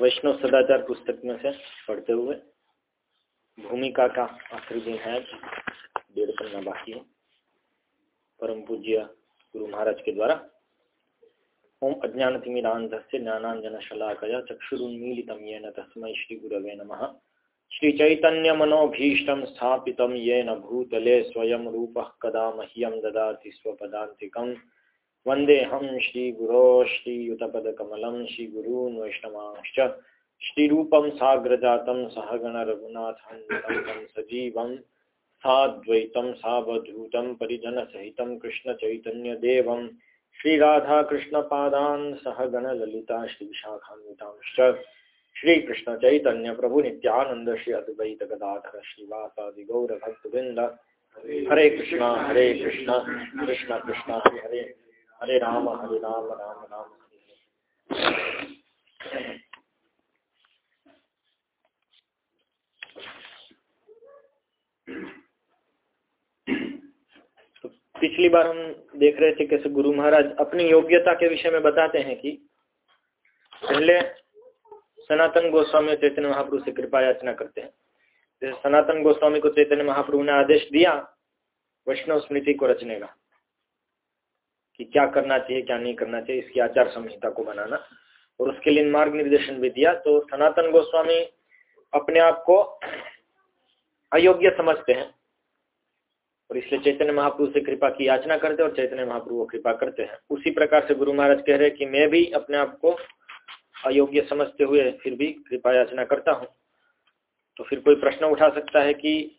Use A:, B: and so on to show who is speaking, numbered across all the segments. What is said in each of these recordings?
A: वैष्णव सदाचार पुस्तक में से पढ़ते हुए भूमिका का आखिरी दिन है। डेढ़ पन्ना बाकी है। परम पूज्य गुरु महाराज के द्वारा ओम अज्ञानतिमिरान्धस्य ज्ञानाञ्जनशलाकया चक्षुरुन्मीलितं येन तस्मै श्रीगुरवे नमः। श्रीचैतन्यमनोभीष्टं स्थापितं येन भूतले स्वयं रूपः कदा मह्यं ददाति स्वपदान्तिकम्। वन्देऽहं श्रीगुरो श्रीयुतपदकमलं श्रीगुरून् वैष्णवांश्च। श्रीरूपं साग्रजातं सहगणरघुनाथं तं सजीवं साद्वैतं सावधूतं परिजनसहितं कृष्णचैतन्यदेवं श्रीराधाकृष्णपादान् सहगणललिता श्रीशाखान्वितांश्च श्रीकृष्णचैतन्यप्रभुनित्यानन्द श्री अद्वैतगदाधर श्रीवासादिगौरभक्तवृन्द। हरे कृष्णा हरे कृष्णा, कृष्ण कृष्ण, हरे हरे। हरे राम हरे राम राम राम। तो पिछली बार हम देख रहे थे कैसे गुरु महाराज अपनी योग्यता के विषय में बताते हैं कि पहले सनातन गोस्वामी चैतन्य महाप्रभु से कृपा याचना करते हैं। जैसे सनातन गोस्वामी को चैतन्य महाप्रभु ने आदेश दिया, वैष्णव स्मृति को रचने का। कि क्या करना चाहिए, क्या नहीं करना चाहिए, इसकी आचार संहिता को बनाना। और उसके लिए मार्ग निर्देशन भी दिया। तो सनातन गोस्वामी अपने आप को अयोग्य समझते हैं। और इसलिए चैतन्य महाप्रभु से कृपा की याचना करते और चैतन्य महाप्रभु कृपा करते हैं। उसी प्रकार से गुरु महाराज कह रहे हैं कि मैं भी अपने आप को अयोग्य समझते हुए फिर भी कृपा याचना करता हूँ। तो फिर कोई प्रश्न उठा सकता है कि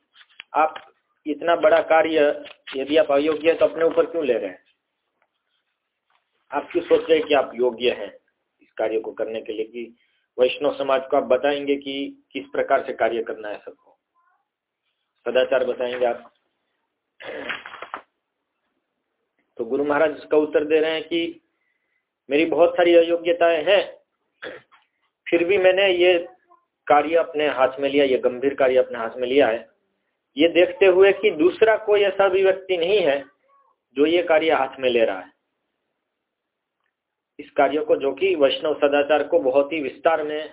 A: आप इतना बड़ा कार्य यदि आप अयोग्य है तो अपने ऊपर क्यों ले रहे हैं? आप क्यों सोच रहे हैं कि आप योग्य हैं इस कार्य को करने के लिए? कि वैष्णव समाज को आप बताएँगे कि किस प्रकार से कार्य करना है सबको? सदाचार बताएँगे आप। तो गुरु महाराज इसका उत्तर दे रहे हैं कि मेरी बहुत सारी अयोग्यताएँ हैं, फिर भी मैंने ये कार्य अपने हाथ में लिया, ये गंभीर कार्य अपने हाथ में लिया है। ये देखते हुए कि दूसरा कोई ऐसा भी व्यक्ति नहीं है जो ये कार्य हाथ में ले रहा है। इस कार्य को जो कि वैष्णव सदाचार को बहुत ही विस्तार में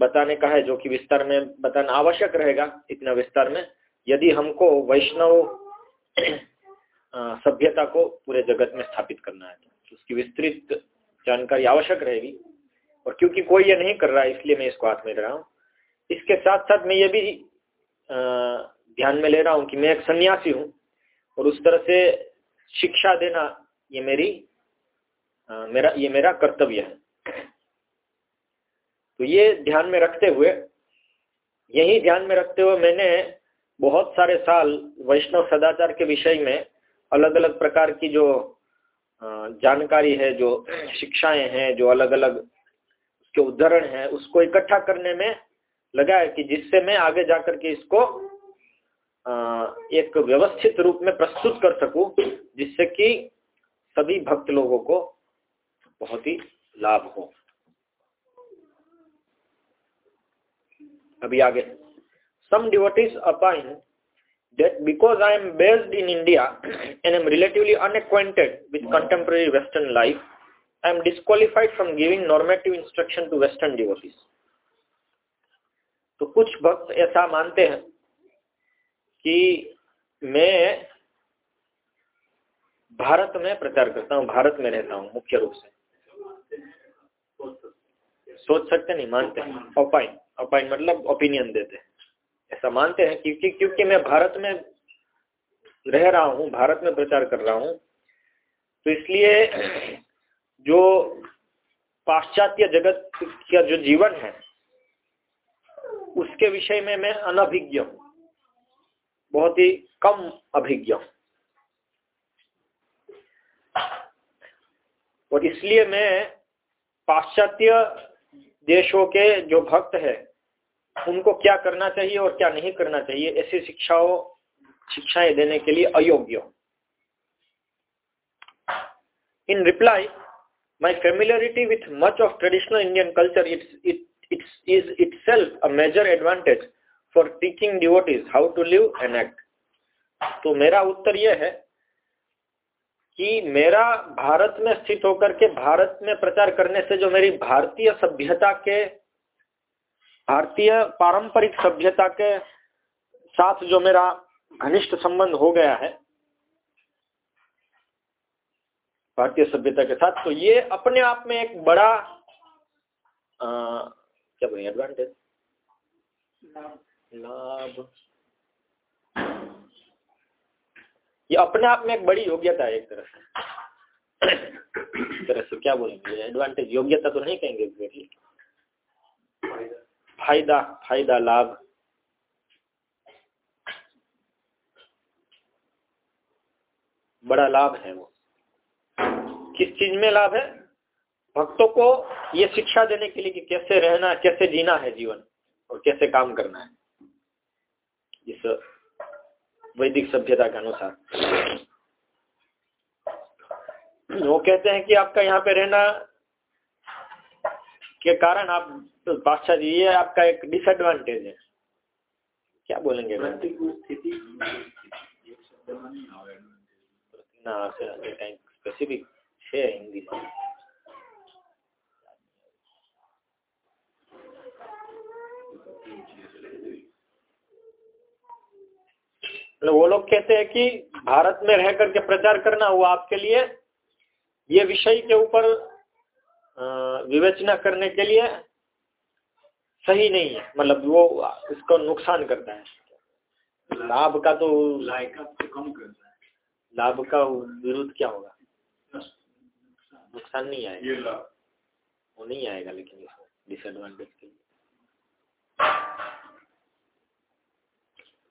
A: बताने का है, जो कि विस्तार में बताना आवश्यक रहेगा इतना विस्तार में। यदि हमको वैष्णव सभ्यता को पूरे जगत में स्थापित करना है तो उसकी विस्तृत जानकारी आवश्यक रहेगी। और क्योंकि कोई ये नहीं कर रहा इसलिए मैं इसको हाथ में ले रहा हूँ। इसके साथ साथ मैं ये भी ध्यान में ले रहा हूँ कि मैं एक सन्यासी हूँ, और उस तरह से शिक्षा देना ये मेरी मेरा, ये मेरा कर्तव्य है। तो ये ध्यान में रखते हुए, यही ध्यान में रखते हुए मैंने बहुत सारे साल वैष्णव सदाचार के विषय में अलग अलग प्रकार की जो जानकारी है, जो शिक्षाएँ हैं, जो अलग अलग उसके उदाहरण हैं, उसको इकट्ठा करने में लगा है कि जिससे मैं आगे जाकर के इसको एक व्यवस्थित रूप में प्रस्तुत कर सकूँ, जिससे कि सभी भक्त लोगों को बहुत ही लाभ हो। अभी आगे। Some devotees opine that because I am based in India and am relatively unacquainted with contemporary western life I am disqualified from giving normative instruction to western devotees तो कुछ भक्त ऐसा मानते हैं कि मैं भारत में प्रचार करता हूँ, भारत में रहता हूँ, मुख्य रूप से। सोच सकते नहीं मानते ओपाइन ओपाइन मतलब ओपिनियन देते ऐसा मानते हैं क्योंकि क्योंकि मैं भारत में रह रहा हूँ भारत में प्रचार कर रहा हूँ तो इसलिए जो पाश्चात्य जगत का जो जीवन है उसके विषय में मैं अनभिज्ञ हूँ। बहुत ही कम अभिज्ञ हूँ। और इसलिए मैं पाश्चात्य देशों के जो भक्त है, उनको क्या करना चाहिए और क्या नहीं करना चाहिए, ऐसी शिक्षाओं, शिक्षाएँ देने के लिए अयोग्य in reply my familiarity with much of traditional Indian culture it's it is itself a major advantage for teaching devotees how to live and act तो मेरा उत्तर यह है कि मेरा भारत में स्थित होकर के भारत में प्रचार करने से जो मेरी भारतीय सभ्यता के भारतीय पारंपरिक सभ्यता के साथ जो मेरा घनिष्ठ संबंध हो गया है भारतीय सभ्यता के साथ तो ये अपने आप में एक बड़ा आ, क्या बोले एडवांटेज लाभ। ये अपने आप में एक बड़ी योग्यता है एक तरह से। तरह से क्या बोलेंगे एडवांटेज योग्यता तो नहीं कहेंगे फ़ायदा फ़ायदा, लाभ। बड़ा लाभ है वो। किस चीज़ में लाभ है? भक्तों को ये शिक्षा देने के लिए कि कैसे रहना, कैसे जीना है जीवन और कैसे काम करना है। इस वैदिक सभ्यता के अनुसार। वो कहते हैं कि आपका यहाँ पे रहना के कारण आप तो बादशाह जी ये आपका एक डिसएडवांटेज है। क्या बोलेंगे? ना स्पेसिफिक है हिंदी मतलब वो लोग कहते हैं कि भारत में रह करके प्रचार करना वो आपके लिए ये विषय के ऊपर विवेचना करने के लिए सही नहीं है। मतलब वो इसको नुकसान करता है। लाभ का तो कम करता है। लाभ का विरुद्ध क्या होगा? नुकसान नहीं आएगा। वो नहीं आएगा लेकिन डिसएडवांटेज के लिए।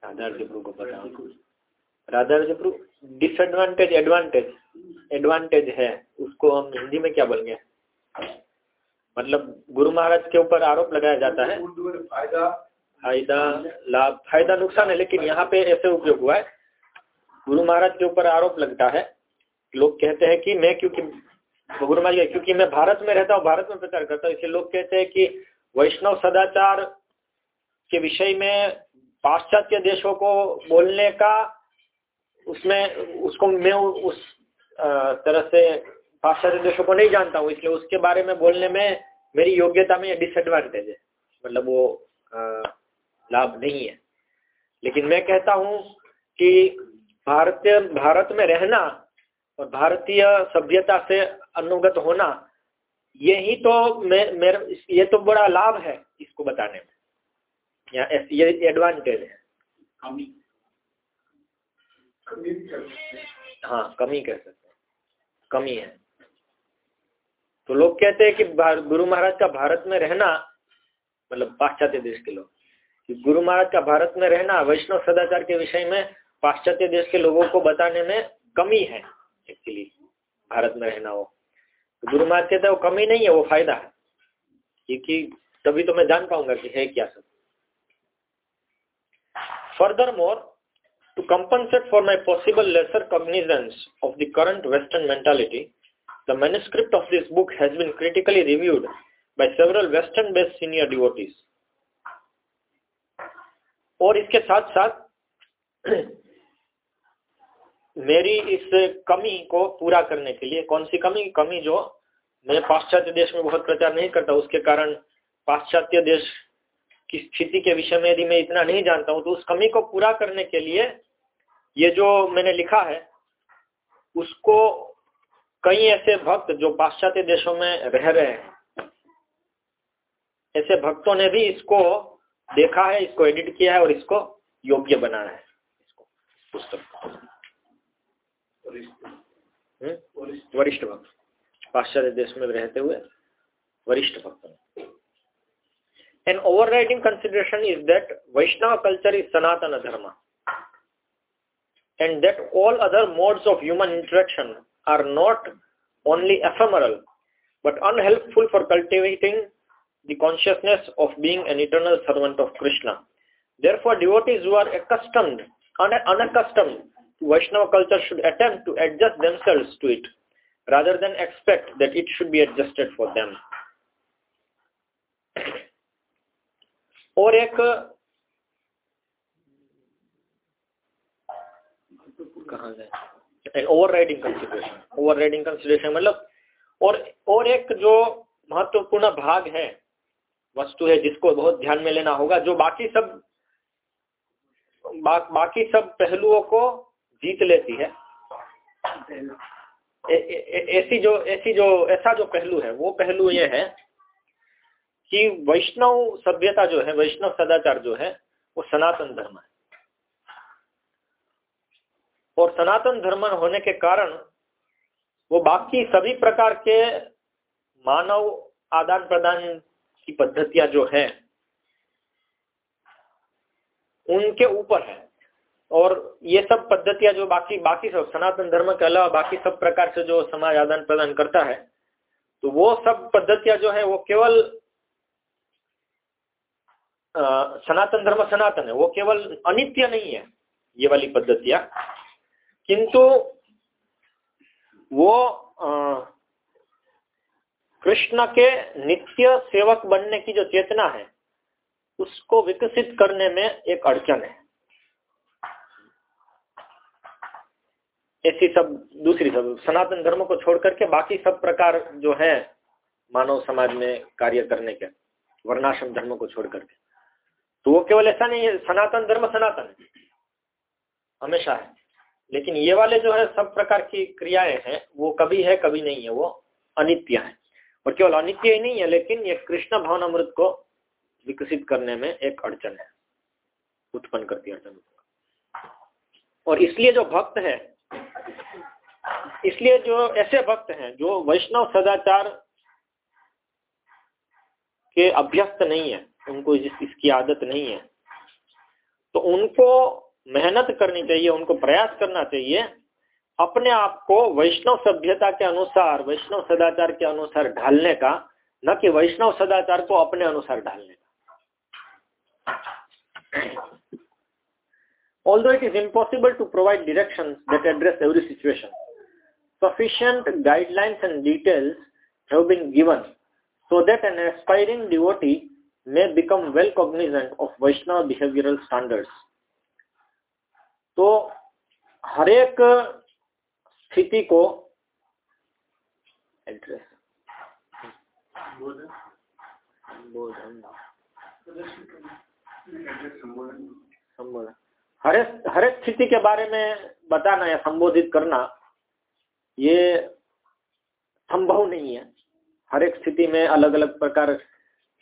A: राधा जबरू को बताओ। जबरू डिसएडवांटेज एडवांटेज एडवांटेज है। उसको हम हिंदी में क्या बोलेंगे? मतलब गुरु महाराज के ऊपर आरोप लगाया जाता है। फ़ायदा, लाभ, फ़ायदा, नुकसान है, लेकिन यहाँ पे ऐसे उपयोग हुआ है। गुरु महाराज के ऊपर आरोप लगता है। लोग कहते हैं कि मैं क्योंकि, गुरु महाराज क्योंकि मैं भारत में रहता हूँ, भारत में प्रचार करता हूँ। इसलिए लोग कहते हैं कि वैष्णव सदाचार के विषय में पाश्चात्य देशों को बोलने का उसमें, उसको मैं उस तरह से पाश्चात्य देशों को नहीं जानता हूँ, इसलिए उसके बारे में बोलने में मेरी योग्यता में डिसएडवांटेज है। मतलब वो लाभ नहीं है। लेकिन मैं कहता हूँ कि भारतीय भारत में रहना और भारतीय सभ्यता से अनुगत होना यही तो मैं, मेरे, ये तो बड़ा लाभ है इसको बताने में। या ये एडवांटेज है। कमी। हाँ। कमी कह सकते हैं। कमी है। तो लोग कहते हैं कि गुरु महाराज का भारत में रहना मतलब पाश्चात्य देश के लोग कि गुरु महाराज का भारत में रहना वैष्णव सदाचार के विषय में पाश्चात्य देश के लोगों को बताने में कमी है एक्चुअली भारत में रहना वो। तो गुरु महाराज कहते हैं वो कमी नहीं है वो फ़ायदा है। क्योंकि तभी तो मैं जान पाऊँगा कि है क्या सब। Furthermore, to compensate for my possible lesser cognizance of the current Western mentality, the manuscript of this book has been critically reviewed by several Western-based senior devotees. और इसके साथ साथ मेरी इस कमी को पूरा करने के लिए कौन सी कमी कमी जो मैं पाश्चात्य देश में बहुत प्रचार नहीं करता उसके कारण पाश्चात्य देश की स्थिति के विषय में यदि मैं इतना नहीं जानता हूँ तो उस कमी को पूरा करने के लिए ये जो मैंने लिखा है उसको कई ऐसे भक्त जो पाश्चात्य देशों में रह रहे हैं ऐसे भक्तों ने भी इसको देखा है इसको एडिट किया है और इसको योग्य बनाया है इसको पुस्तक। हम्म? वरिष्ठ। भक्त। पाश्चात्य देश में रहते हुए वरिष्ठ भक्त An overriding consideration is that Vaishnava culture is Sanatana Dharma and that all other modes of human interaction are not only ephemeral but unhelpful for cultivating the consciousness of being an eternal servant of Krishna. Therefore, devotees who are accustomed, un- unaccustomed to Vaishnava culture should attempt to adjust themselves to it rather than expect that it should be adjusted for them. और एक कहा overriding consideration overriding consideration मतलब और और एक जो महत्वपूर्ण भाग है वस्तु है जिसको बहुत ध्यान में लेना होगा जो बाकी सब बा, बाकी सब पहलुओं को जीत लेती है। ऐसी जो ऐसी जो ऐसा जो पहलू है वो पहलू ये है कि वैष्णव सभ्यता जो है, वैष्णव सदाचार जो है, वो सनातन धर्म है। और सनातन धर्म होने के कारण वो बाकी सभी प्रकार के मानव आदान प्रदान की पद्धतियाँ जो है, उनके ऊपर है। और ये सब पद्धतियाँ जो बाकी बाकी सब सनातन धर्म के अलावा बाकी सब प्रकार से जो समाज आदान प्रदान करता है तो वो सब पद्धतियाँ जो है, वो केवल सनातन धर्म सनातन है, वो केवल अनित्य नहीं है, ये वाली पद्धतियाँ किंतु वो कृष्ण के नित्य सेवक बनने की जो चेतना है, उसको विकसित करने में एक अड़चन है। ऐसी सब, दूसरी सब, सनातन धर्म को छोड़ करके बाकी सब प्रकार जो है, मानव समाज में कार्य करने के, वर्णाश्रम धर्म को छोड़ करके। तो वो केवल ऐसा नहीं है, सनातन धर्म सनातन हमेशा है। लेकिन ये वाले जो है, सब प्रकार की क्रियाएँ हैं, वो कभी है, कभी नहीं है, वो अनित्य है। और केवल अनित्य ही नहीं है, लेकिन ये कृष्ण भवन अमृत को विकसित करने में एक अड़चन है, उत्पन्न करती है अड़चन। और इसलिए जो भक्त है, इसलिए जो ऐसे भक्त हैं, जो वैष्णव सदाचार के अभ्यस्त नहीं है उनको जिस इसकी आदत नहीं है। तो उनको मेहनत करनी चाहिए, उनको प्रयास करना चाहिए, अपने आप को वैष्णव सभ्यता के अनुसार, वैष्णव सदाचार के अनुसार ढालने का, न कि वैष्णव सदाचार को अपने अनुसार ढालने का। Although it is impossible to provide direction that address every situation sufficient guidelines and details have been given so that an aspiring devotee may become well cognizant of Vaishnava behavioral standards. तो हर एक स्थिति को address संबोधन। हर हर एक स्थिति के बारे में बताना या संबोधित करना, ये संभव नहीं है। हर एक स्थिति में अलग अलग प्रकार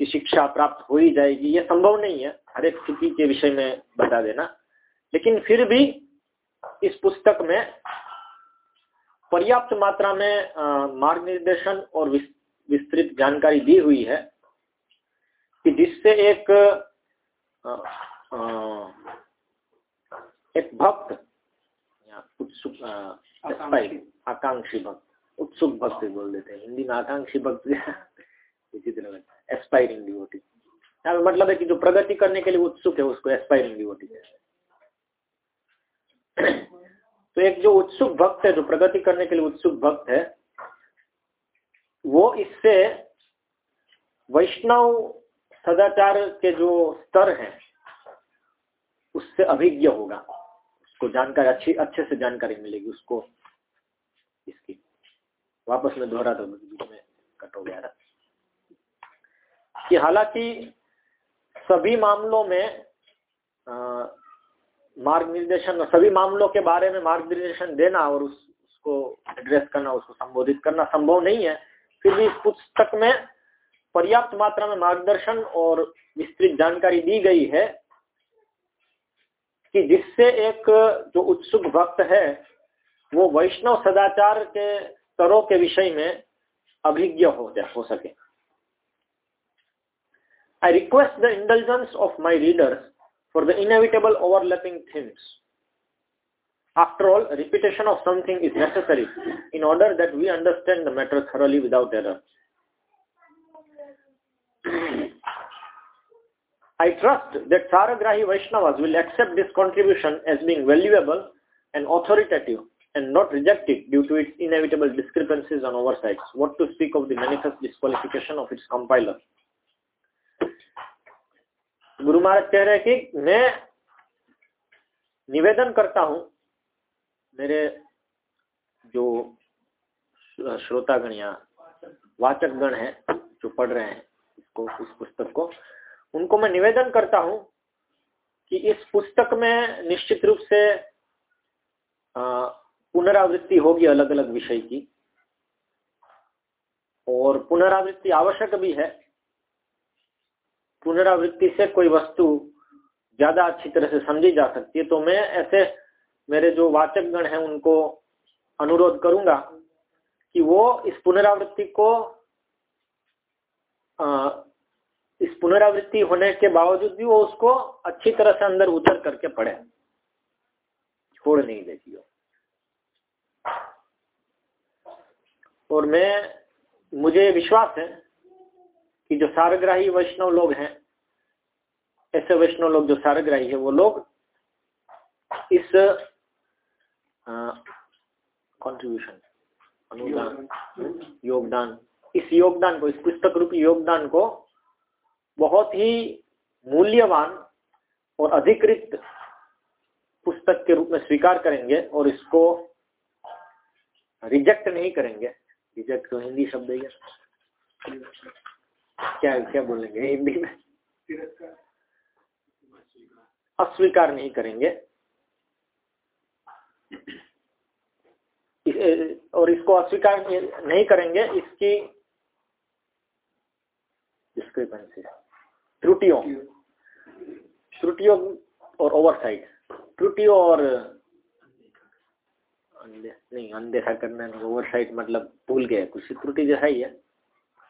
A: की शिक्षा प्राप्त हो ही जाएगी ये संभव नहीं है। हर एक स्थिति के विषय में बता देना। लेकिन फिर भी इस पुस्तक में पर्याप्त मात्रा में मार्ग निर्देशन और विस्तृत जानकारी दी हुई है कि जिससे एक आ, आ, एक भक्त उत्सुक आकांक्षी। भक्त उत्सुक भक्त बोल देते हैं। हिंदी में आकांक्षी भक्त तरह एस्पायरिंग डिवोटी यहाँ पे मतलब है कि जो प्रगति करने के लिए उत्सुक है, उसको एस्पायरिंग डिवोटी तो एक जो उत्सुक भक्त है, जो प्रगति करने के लिए उत्सुक भक्त है, वो इससे वैष्णव सदाचार के जो स्तर हैं, उससे अभिज्ञ होगा। उसको जानकारी, अच्छी, अच्छे से जानकारी मिलेगी उसको। इसकी। वापस में दोहरा दो में कट हो गया था। कि हालाँकि सभी मामलों में मार्ग निर्देशन सभी मामलों के बारे में मार्ग निर्देशन देना और उस, उसको एड्रेस करना उसको संबोधित करना संभव नहीं है। फिर भी इस पुस्तक में पर्याप्त मात्रा में मार्गदर्शन और विस्तृत जानकारी दी गई है कि जिससे एक जो उत्सुक भक्त है वो वैष्णव सदाचार के स्तरों के विषय में अभिज्ञ हो जाए हो सके। I request the indulgence of my readers for the inevitable overlapping themes. After all, repetition of something is necessary in order that we understand the matter thoroughly without error. I trust that Saragrahi Vaishnavas will accept this contribution as being valuable and authoritative and not reject it due to its inevitable discrepancies and oversights. What to speak of the manifest disqualification of its compiler. Guru Maharaj कह रहे हैं कि मैं निवेदन करता हूँ, मेरे जो श्रोतागण या वाचक गण है, जो पढ़ रहे हैं, इसको, इस पुस्तक को, उनको मैं निवेदन करता हूँ कि इस पुस्तक में निश्चित रूप से पुनरावृत्ति होगी अलग अलग विषय की। और पुनरावृत्ति आवश्यक भी है पुनरावृत्ति से कोई वस्तु ज़्यादा अच्छी तरह से समझी जा सकती है तो मैं ऐसे मेरे जो वाचक गण हैं उनको अनुरोध करूँगा कि वो इस पुनरावृत्ति को आ, इस पुनरावृत्ति होने के बावजूद भी वो उसको अच्छी तरह से अंदर उतर करके पढ़े। छोड़ नहीं देती हो और मैं मुझे विश्वास है कि जो सारग्राही वैष्णव लोग हैं, ऐसे वैष्णव लोग जो सारग्राही है, वो लोग इस कंट्रीब्यूशन अनुदान, योगदान, इस योगदान को, इस पुस्तक रूपी योगदान को बहुत ही मूल्यवान और अधिकृत पुस्तक के रूप में स्वीकार करेंगे और इसको रिजेक्ट नहीं करेंगे। रिजेक्ट तो हिंदी शब्द है। क्या क्या बोलेंगे? हिंदी में? अस्वीकार नहीं करेंगे। और इसको अस्वीकार नहीं करेंगे इसकी डिस्क्रिपेंसी त्रुटियों। त्रुटियों और ओवरसाइट त्रुटियों और अंदे, नहीं अनदेखा करना नहीं ओवरसाइट मतलब भूल गए कुछ त्रुटि जैसा ही है।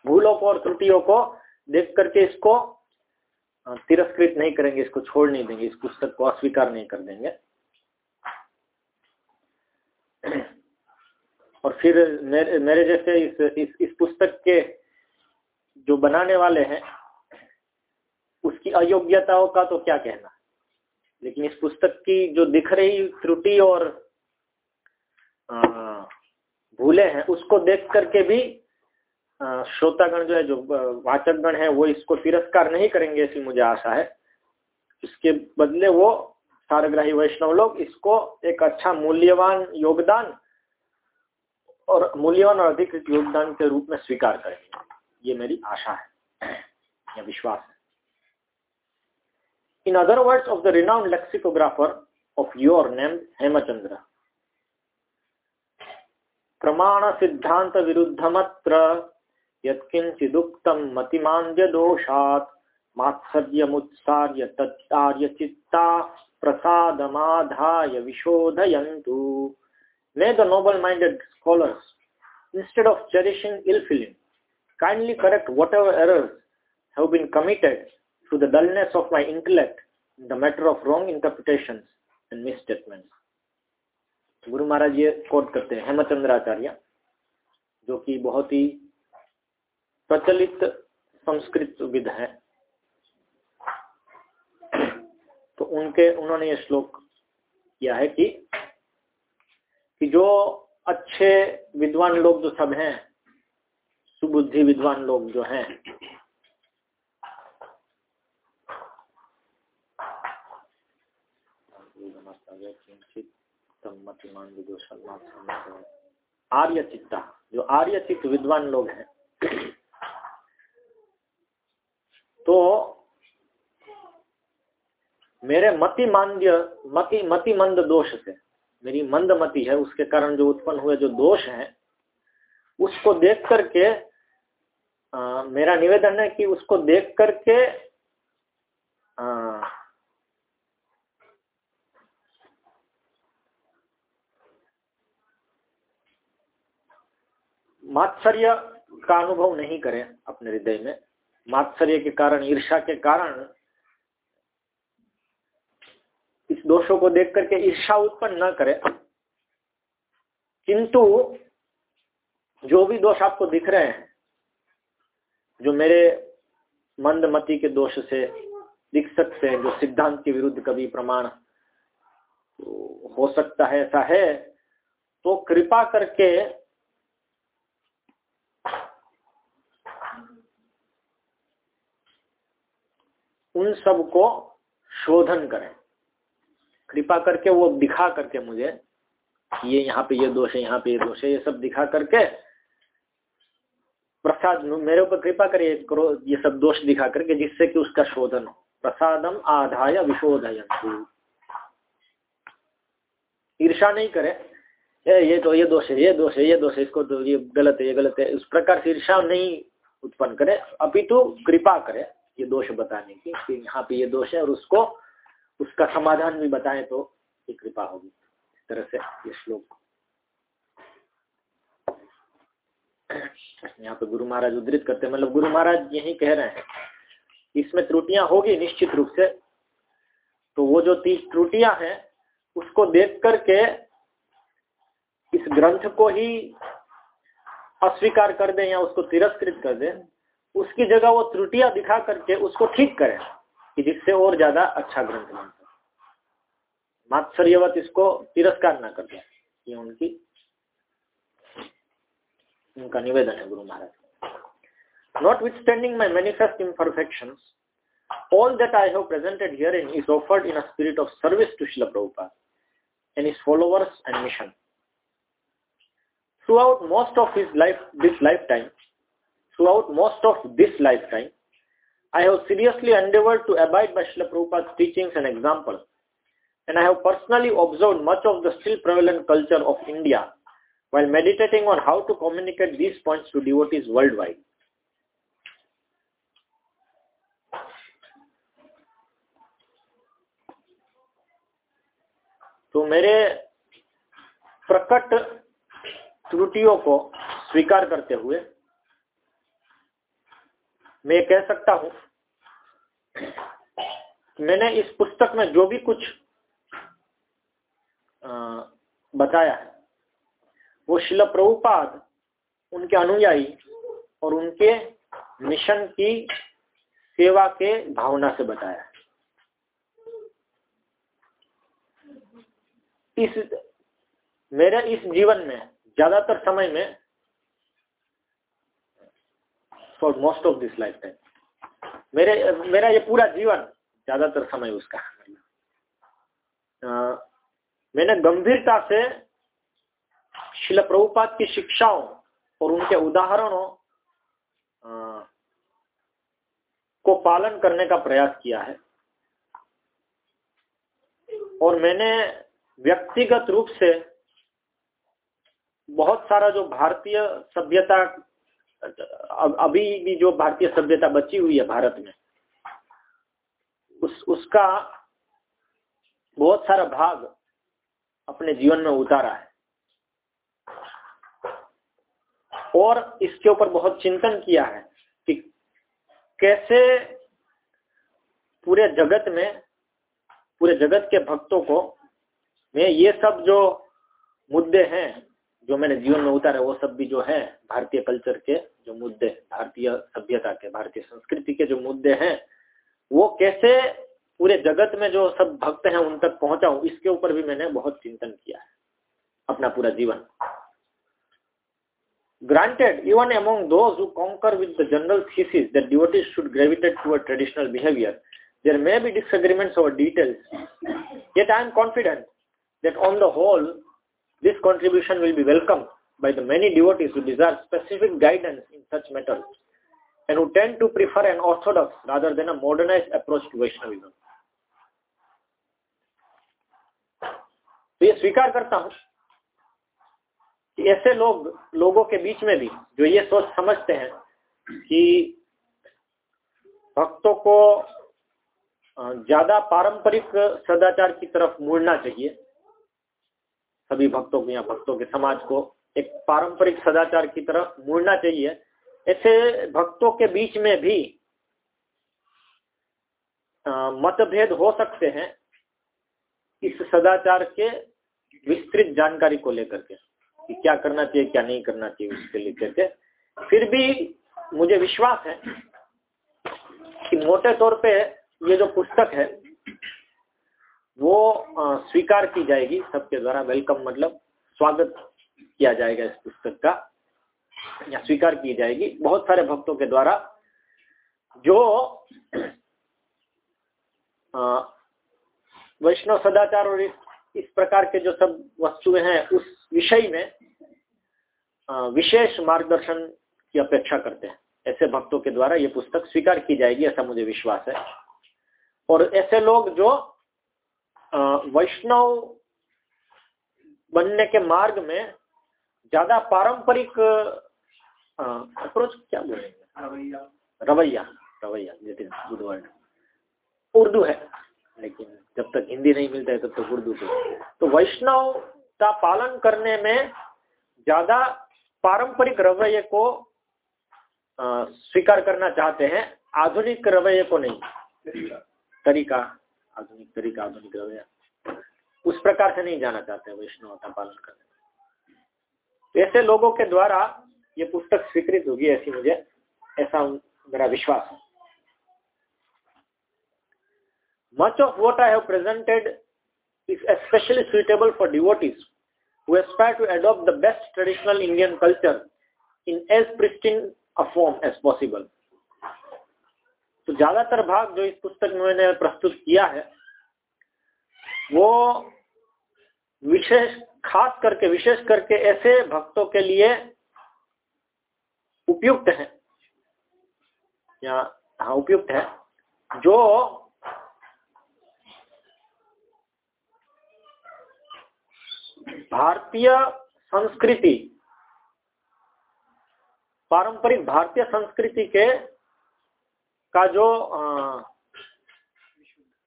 A: भूलों को और त्रुटियों को देख करके इसको तिरस्कृत नहीं करेंगे इसको छोड़ नहीं देंगे इस पुस्तक को अस्वीकार नहीं कर देंगे। और फिर मेरे मेरे जैसे इस इस, इस पुस्तक के जो बनाने वाले हैं उसकी अयोग्यताओं का तो क्या कहना? लेकिन इस पुस्तक की जो दिख रही त्रुटि और भूले हैं उसको देख करके भी श्रोतागण जो है, जो वाचकगण है, वो इसको तिरस्कार नहीं करेंगे ऐसी मुझे आशा है। इसके बदले वो सारग्राही वैष्णव लोग इसको एक अच्छा मूल्यवान योगदान और मूल्यवान और अधिकृत योगदान के रूप में स्वीकार करेंगे। ये मेरी आशा है। या विश्वास है। In other words of the renowned lexicographer of your name Hemachandra प्रमाण सिद्धांत विरुद्धमत्र यकंचिदुक्त मतिमांजदोषात् मात्सर्यमुत्सार्य तत्कार्य चित्ता प्रसाद माधाय विशोधयंतु may the noble minded scholars instead of cherishing ill feeling kindly correct whatever errors have been committed to the dullness of my intellect in the matter of wrong interpretation and misstatement Guru Maharaj ये coat करते हैं, हेमचंद्राचार्य, जो कि बहुत ही प्रचलित Sanskrit with है। तो उनके, उन्होंने ये श्लोक किया है कि कि जो अच्छे विद्वान लोग जो सब हैं, सुबुद्धि विद्वान लोग जो हैं आर्य चित्ता जो आर्य चित्त विद्वान लोग हैं तो मेरे मति मांद्य मति मति मंद दोष से मेरी मंदमति है उसके कारण जो उत्पन्न हुए जो दोष हैं उसको देख करके आ, मेरा निवेदन है कि उसको देख करके मात्सर्य का अनुभव नहीं करें अपने हृदय में। मात्सर्य के कारण ईर्षा के कारण, इस दोषों को देख करके ईर्षा उत्पन्न न करे। किंतु जो भी दोष आपको दिख रहे हैं, जो मेरे मंदमति के दोष से दिख सकते हैं, जो सिद्धांत के विरुद्ध कभी प्रमाण हो सकता है, ऐसा है तो कृपा करके उन सबको शोधन करें। कृपा करके वो दिखा करके मुझे, ये यहाँ पे ये दोष है, यहाँ पे ये दोष है, ये सब दिखा करके प्रसाद मेरे ऊपर कृपा करिए करो, ये सब दोष दिखा करके जिससे कि उसका शोधन हो। प्रसादम आधाय विशोधयंतु ईर्षा नहीं करे। ये ये तो ये दोष है, ये दोष है, ये दोष है, इसको तो ये गलत है, ये गलत है। उस प्रकार से ईर्षा नहीं उत्पन्न करे। अपितु कृपा करे। ये दोष बताने की कि यहाँ पे ये दोष है और उसको, उसका समाधान भी बताएँ तो ये कृपा होगी। इस तरह से ये श्लोक। यहाँ पे गुरु महाराज उद्धृत करते हैं। मतलब गुरु महाराज यही कह रहे हैं इसमें त्रुटियाँ होगी निश्चित रूप से। तो वो जो तीस त्रुटियाँ हैं, उसको देख करके इस ग्रंथ को ही अस्वीकार कर दें या उसको तिरस्कृत कर दें उसकी जगह वो त्रुटियाँ दिखा करके उसको ठीक करे, कि जिससे और ज़्यादा अच्छा ग्रंथ बन सके। मात्सर्यवत इसको तिरस्कार न कर दिया ये उनकी, उनका निवेदन है Guru Maharaj notwithstanding my manifest imperfection all that I have presented herein is offered in spirit of service to Srila Prabhupada and his followers and mission throughout most of his lifetime throughout most of this lifetime, I have seriously endeavored to abide by Srila Prabhupada's teachings and example, and I have personally observed much of the still prevalent culture of India while meditating on how to communicate these points to devotees worldwide. तो मेरे प्रकट त्रुटियों को स्वीकार करते हुए मैं कह सकता हूँ, मैंने इस पुस्तक में जो भी कुछ बताया है, वो शिल प्रभुपाद, उनके अनुयायी और उनके मिशन की सेवा के भावना से बताया इस, मेरे इस जीवन में, ज़्यादातर समय में for most of this lifetime मेरे मेरा ये पूरा जीवन ज़्यादातर समय उसका। आ, मैंने गंभीरता से शिल प्रभुपात की शिक्षाओं और उनके उदाहरणों को पालन करने का प्रयास किया है। और मैंने व्यक्तिगत रूप से बहुत सारा जो भारतीय सभ्यता अभी भी जो भारतीय सभ्यता बची हुई है भारत में, उस, उसका बहुत सारा भाग अपने जीवन में उतारा है। और इसके ऊपर बहुत चिंतन किया है कि कैसे पूरे जगत में, पूरे जगत के भक्तों को, मैं ये सब जो मुद्दे हैं जो मैंने जीवन में उतारा वो सब भी जो है, भारतीय कल्चर के जो मुद्दे, भारतीय सभ्यता के, भारतीय संस्कृति के जो मुद्दे हैं, वो कैसे पूरे जगत में जो सब भक्त हैं, उन तक पहुंचाऊ इसके ऊपर भी मैंने बहुत चिंतन किया है, अपना पूरा जीवन। Granted even among those concur with general thesis devotees should gravitated to a traditional behaviour there may be disagreements over details yet I am confident that on the whole this contribution will be welcomed by the many devotees who desire specific guidance in such matters and who tend to prefer an orthodox rather than a modernized approach to Vaishnavism. तो ये स्वीकार करता हूँ कि ऐसे लोग लोगों के बीच में भी जो ये सोच समझते हैं कि भक्तों को ज़्यादा पारंपरिक सदाचार की तरफ़ मुड़ना चाहिए सभी भक्तों को, या भक्तों के समाज को एक पारंपरिक सदाचार की तरफ़ मुड़ना चाहिए। ऐसे भक्तों के बीच में भी मतभेद हो सकते हैं इस सदाचार के विस्तृत जानकारी को लेकर के, कि क्या करना चाहिए, क्या नहीं करना चाहिए उसके लेकर के। फिर भी मुझे विश्वास है कि मोटे तौर पे ये जो पुस्तक है वो स्वीकार की जाएगी सबके द्वारा वेलकम मतलब स्वागत किया जाएगा इस पुस्तक का या स्वीकार की जाएगी। बहुत सारे भक्तों के द्वारा जो वैष्णव सदाचार और इस, इस प्रकार के जो सब वस्तुएँ हैं उस विषय में विशेष मार्गदर्शन की अपेक्षा करते हैं। ऐसे भक्तों के द्वारा ये पुस्तक स्वीकार की जाएगी ऐसा मुझे विश्वास है। और ऐसे लोग जो वैष्णव बनने के मार्ग में ज़्यादा पारंपरिक अप्रोच क्या बोलेंगे? रवैया। रवैया रवैया गुड वर्ड उर्दू है लेकिन जब तक हिंदी नहीं मिलता है तब तक उर्दू पे तो वैष्णव का पालन करने में ज़्यादा पारंपरिक रवैये को स्वीकार करना चाहते हैं आधुनिक रवैये को नहीं। तरीका आधुनिक तरीका, आधुनिक रवैया। उस प्रकार से नहीं जाना चाहते वैष्णव का पालन करने। तो ऐसे लोगों के द्वारा ये पुस्तक स्वीकृत होगी ऐसी मुझे, ऐसा मेरा विश्वास है। Much of what I have presented is specially suitable for devotees who aspire to adopt the best traditional Indian culture in as pristine a form as possible तो ज़्यादातर भाग जो इस पुस्तक में मैंने प्रस्तुत किया है, वो विशेष, खास करके, विशेष करके ऐसे भक्तों के लिए उपयुक्त है। या हाँ उपयुक्त है, जो भारतीय संस्कृति, पारंपरिक भारतीय संस्कृति के का जो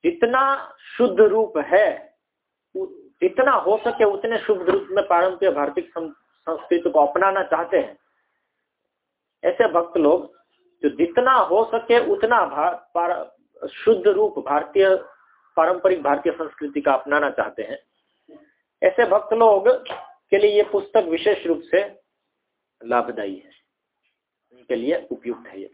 A: जितना शुद्ध रूप है जितना हो सके उतने शुद्ध रूप में पारंपरिक भारतीय संस्कृति को अपनाना चाहते हैं। ऐसे भक्त लोग, जो जितना हो सके उतना शुद्ध रूप भारतीय, पारंपरिक भारतीय संस्कृति का अपनाना चाहते हैं। ऐसे भक्त लोग के लिए ये पुस्तक विशेष रूप से लाभदायी है। उनके लिए उपयुक्त है ये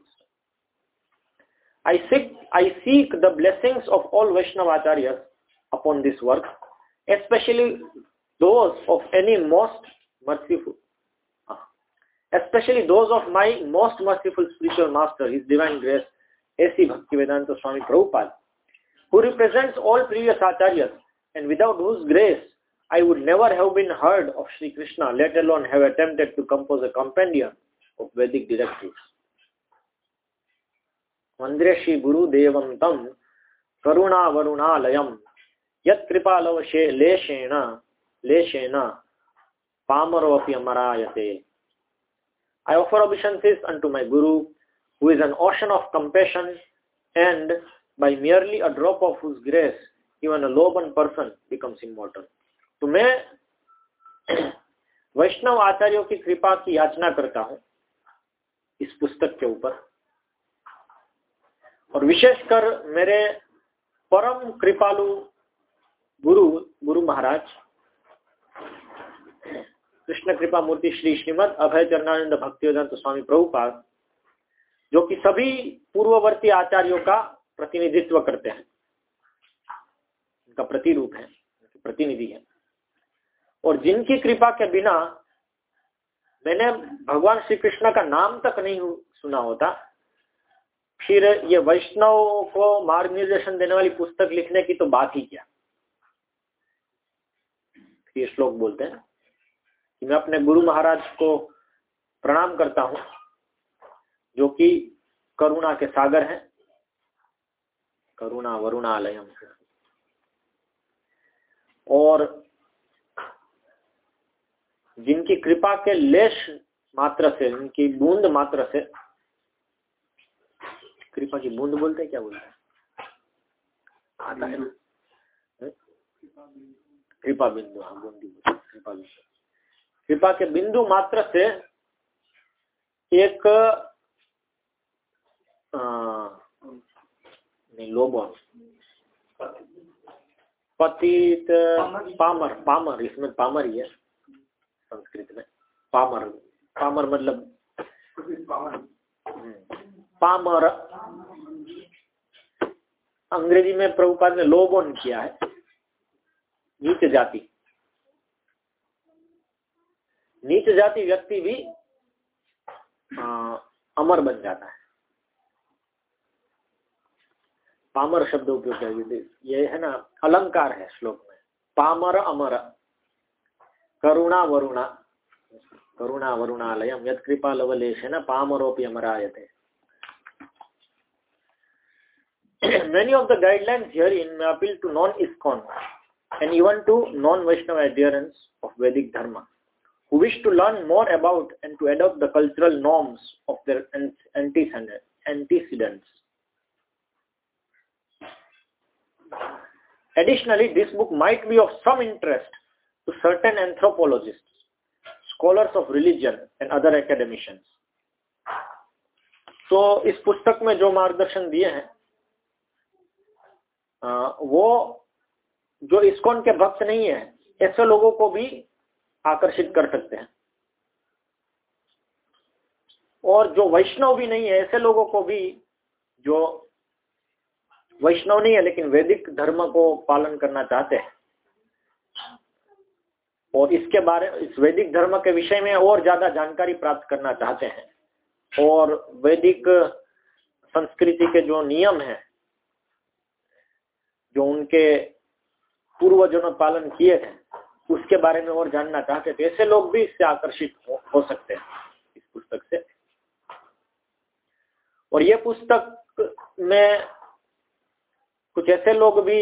A: I seek, I seek the blessings of all Vaishnava Acharyas upon this work, especially those of any most merciful, ah. especially those of my most merciful spiritual master, His Divine Grace, A.C. Bhaktivedanta Swami Prabhupada, who represents all previous Acharyas and without whose grace I would never have been heard of Sri Krishna, let alone have attempted to compose a compendium of Vedic directives. मंदिरे श्री गुरुदेवं तम करुणा वरुणालयम यत्कृपालवशे लेशेण लेशेण पामरोपि अमरायते I offer obeisances unto my Guru, who is an ocean of compassion, and by merely a drop of whose grace, even a low-born person becomes immortal. तो मैं वैष्णव आचार्यों की कृपा की याचना करता हूँ इस पुस्तक के ऊपर और विशेषकर मेरे परम कृपालु गुरु गुरु महाराज, कृष्ण कृपा मूर्ति श्री श्रीमद अभय चरणानंद भक्तिवेदांत स्वामी प्रभुपाद, जो कि सभी पूर्ववर्ती आचार्यों का प्रतिनिधित्व करते हैं। उनका प्रतिरूप है प्रतिनिधि है। और जिनकी कृपा के बिना मैंने भगवान श्री कृष्ण का नाम तक नहीं सुना होता फिर ये वैष्णव को मार्ग निर्देशन देने वाली पुस्तक लिखने की तो बात ही क्या? ये श्लोक बोलते हैं कि मैं अपने गुरु महाराज को प्रणाम करता हूँ, जो कि करुणा के सागर हैं। करुणा वरुणालयम। और जिनकी कृपा के लेश मात्र से उनकी बूंद मात्र से कृपा की बूंद बोलते हैं क्या बोलते हैं? आता है कृपा बिंदु हाँ? बूंदी कृपा बिंदु कृपा के बिंदु मात्र से एक लोबन पतित पामर पामर इसमें पामर ही है संस्कृत में। पामर पामर मतलब पामर। अंग्रेज़ी में प्रभुपाद ने लोबोन किया है नीच जाति। नीच जाति व्यक्ति भी आ, अमर बन जाता है। पामर शब्द उपयोग कर ये है ना अलंकार है श्लोक में। पामर अमर करुणा वरुणा करुणा वरुणालयम यद कृपा लवलेशन पामरोपी अमरायते। many of the guidelines herein may appeal to non-ISKCON and even to non-Vaishnava adherents of Vedic Dharma who wish to learn more about and to adopt the cultural norms of their antecedents. Additionally, this book might be of some interest to certain anthropologists, scholars of religion and other academicians. तो इस पुस्तक में जो मार्गदर्शन दिए हैं वो जो इस्कॉन के भक्त नहीं है, ऐसे लोगों को भी आकर्षित कर सकते हैं। और जो वैष्णव भी नहीं है, ऐसे लोगों को भी जो वैष्णव नहीं है, लेकिन वैदिक धर्म को पालन करना चाहते हैं। और इसके बारे, इस वैदिक धर्म के विषय में और ज़्यादा जानकारी प्राप्त करना चाहते हैं। और वैदिक संस्कृति के जो नियम है जो उनके पूर्वजों ने पालन किए थे उसके बारे में और जानना चाहते थे। ऐसे लोग भी इससे आकर्षित हो, हो सकते हैं इस पुस्तक से। और ये पुस्तक में कुछ ऐसे लोग भी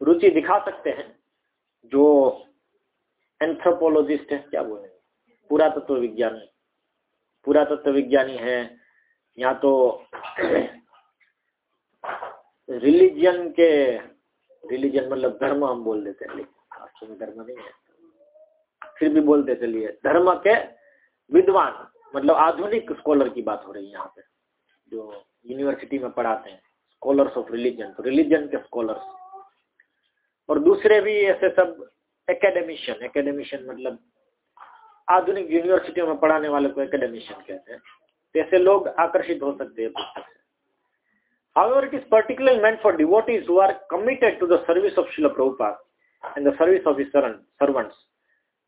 A: रुचि दिखा सकते हैं जो एंथ्रोपोलॉजिस्ट है क्या बोले पुरातत्व विज्ञानी पुरातत्व विज्ञानी है या तो रिलीजन के रिलीजन मतलब धर्म हम बोल देते हैं धर्म नहीं है। फिर भी बोलते चलिए धर्म के विद्वान मतलब आधुनिक स्कॉलर की बात हो रही है यहाँ पे, जो यूनिवर्सिटी में पढ़ाते हैं स्कॉलर्स ऑफ़ रिलीजन तो रिलीजन के स्कॉलर्स और दूसरे भी ऐसे सब एकेडमिशियन एकेडमिशियन मतलब आधुनिक यूनिवर्सिटियों में पढ़ाने वाले को एकेडमिशियन कहते हैं। तो ऐसे लोग आकर्षित हो सकते हैं। पुस्तक से However, it is particularly meant for devotees who are committed to the service of Srila Prabhupada and the service of his servants.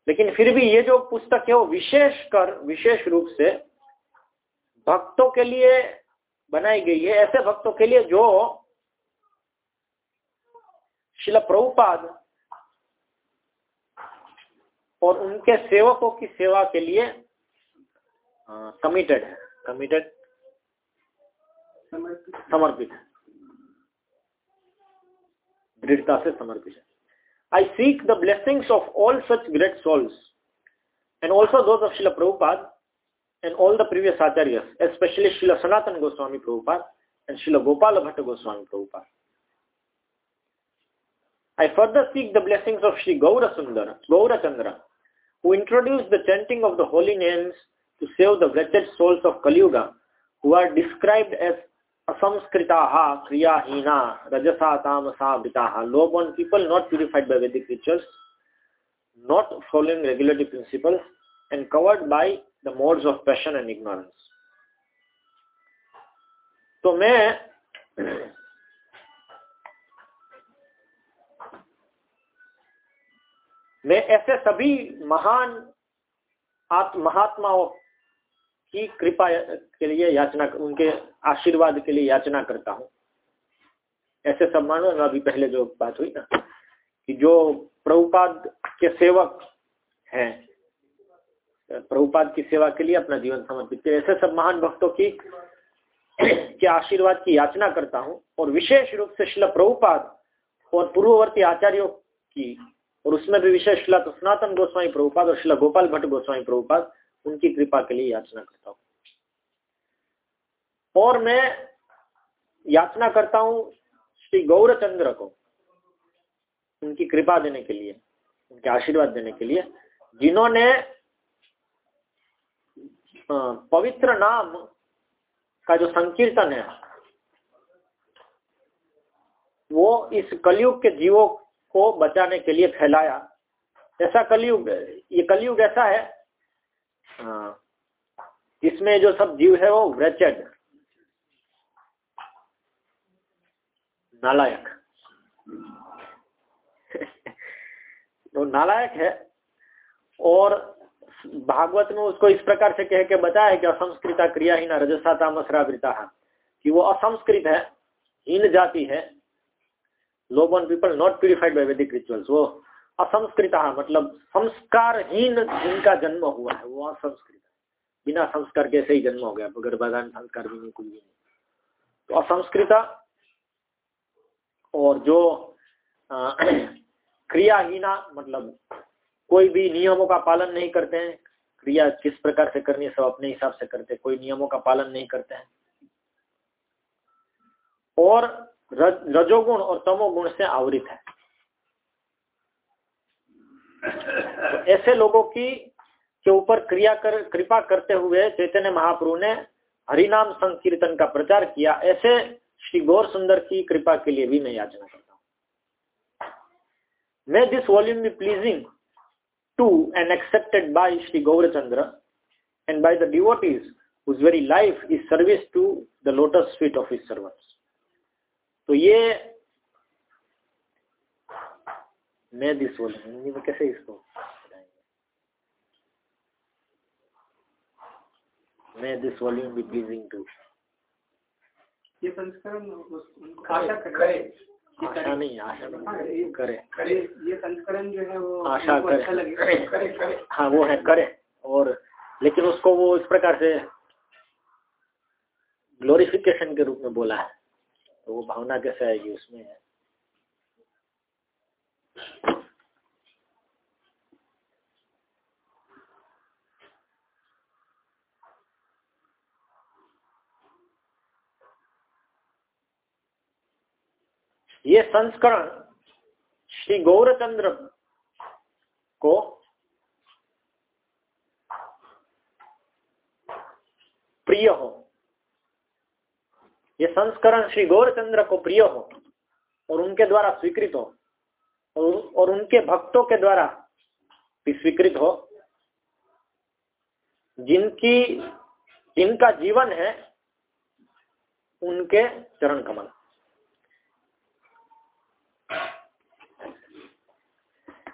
A: लेकिन फिर भी ये जो पुस्तक है वो विशेष कर विशेष रूप से भक्तों के लिए बनाई गई है ऐसे भक्तों के लिए जो शिला प्रभुपाद और उनके सेवकों की सेवा के लिए कमिटेड है कमिटेड समर्पित है दृढ़ता से समर्पित है I seek the blessings of all such great souls and also those of Srila Prabhupada and all the previous acharya especially Srila Sanatana Goswami Prabhupada and Shila Gopal Bhatt Goswami Prabhupada I further seek the blessings of Sri Gaura Sundara, Gaura Chandra, who introduced the chanting of the holy names to save the wretched souls of Kali Yuga, who are described as असंस्कृता क्रियाहीना रजसा तामसा बिता low born people not purified by Vedic rituals not following regulatory principle and covered by the modes of passion and ignorance तो मैं मैं ऐसे सभी महान आत्म महात्माओं की कृपा के लिए याचना, उनके आशीर्वाद के लिए याचना करता हूँ। ऐसे सब मानो अभी पहले जो बात हुई ना, कि जो प्रभुपाद के सेवक हैं, प्रभुपाद की सेवा के लिए अपना जीवन समर्पित किया। ऐसे सब महान भक्तों की, के आशीर्वाद की याचना करता हूँ और विशेष रूप से शिला प्रभुपाद और पूर्ववर्ती आचार्यों की, और उसमें भी विशेष शिला तो सनातन गोस्वामी प्रभुपाद और शिला गोपाल भट्ट गोस्वामी प्रभुपाद उनकी कृपा के लिए याचना करता हूँ। और मैं याचना करता हूँ श्री गौरचंद्र को, उनकी कृपा देने के लिए, उनके आशीर्वाद देने के लिए, जिन्होंने पवित्र नाम का जो संकीर्तन है, वो इस कलयुग के जीवों को बचाने के लिए फैलाया। ऐसा कलयुग, ये कलयुग ऐसा है हाँ। इसमें जो सब जीव है वो व्रचड नालायक। तो नालायक है और भागवत में उसको इस प्रकार से कह के बताया कि असंस्कृता क्रिया ही ना रजसा तामसरावृता कि वो असंस्कृत है, हीन जाति है low born people not purified by Vedic rituals वो असंस्कृत मतलब संस्कारहीन जिनका जन्म हुआ है, वो असंस्कृत बिना संस्कार के से ही जन्म हो गया गर्भाधान संस्कार भी नहीं कुछ भी नहीं। तो असंस्कृत और जो क्रियाहीना मतलब कोई भी नियमों का पालन नहीं करते हैं, क्रिया किस प्रकार से करनी है सब अपने हिसाब से करते कोई नियमों का पालन नहीं करते हैं। और रजोगुण और तमोगुण से आवृत है। तो ऐसे लोगों की, के ऊपर क्रिया कर, कृपा करते हुए चैतन्य महाप्रभु ने हरिनाम संकीर्तन का प्रचार किया ऐसे श्री गौर सुंदर की कृपा के लिए भी मैं याचना करता हूँ मैं this volume be pleasing to and accepted by Shri Gaurachandra and by the devotees whose very life is service to the lotus feet of his servants. तो ये मैं दिस वॉल्यूम हिंदी में कैसे इसको may this volume be pleasing to
B: ये संस्करण आशा करे।
A: आशा नहीं आशा नहीं करे।
B: करे। ये संस्करण जो है वो
A: आशा करे।
B: अच्छा करे करे
A: हाँ वो है करे। और लेकिन उसको वो इस प्रकार से ग्लोरिफिकेशन के रूप में बोला है। तो वो भावना कैसे आएगी उसमें? है ये संस्करण श्री गौरचंद्र को प्रिय हो। ये संस्करण श्री गौरचंद्र को प्रिय हो और उनके द्वारा स्वीकृत हो। और, उनके भक्तों के द्वारा स्वीकृत हो। जिनकी जिनका जीवन है उनके चरण कमल।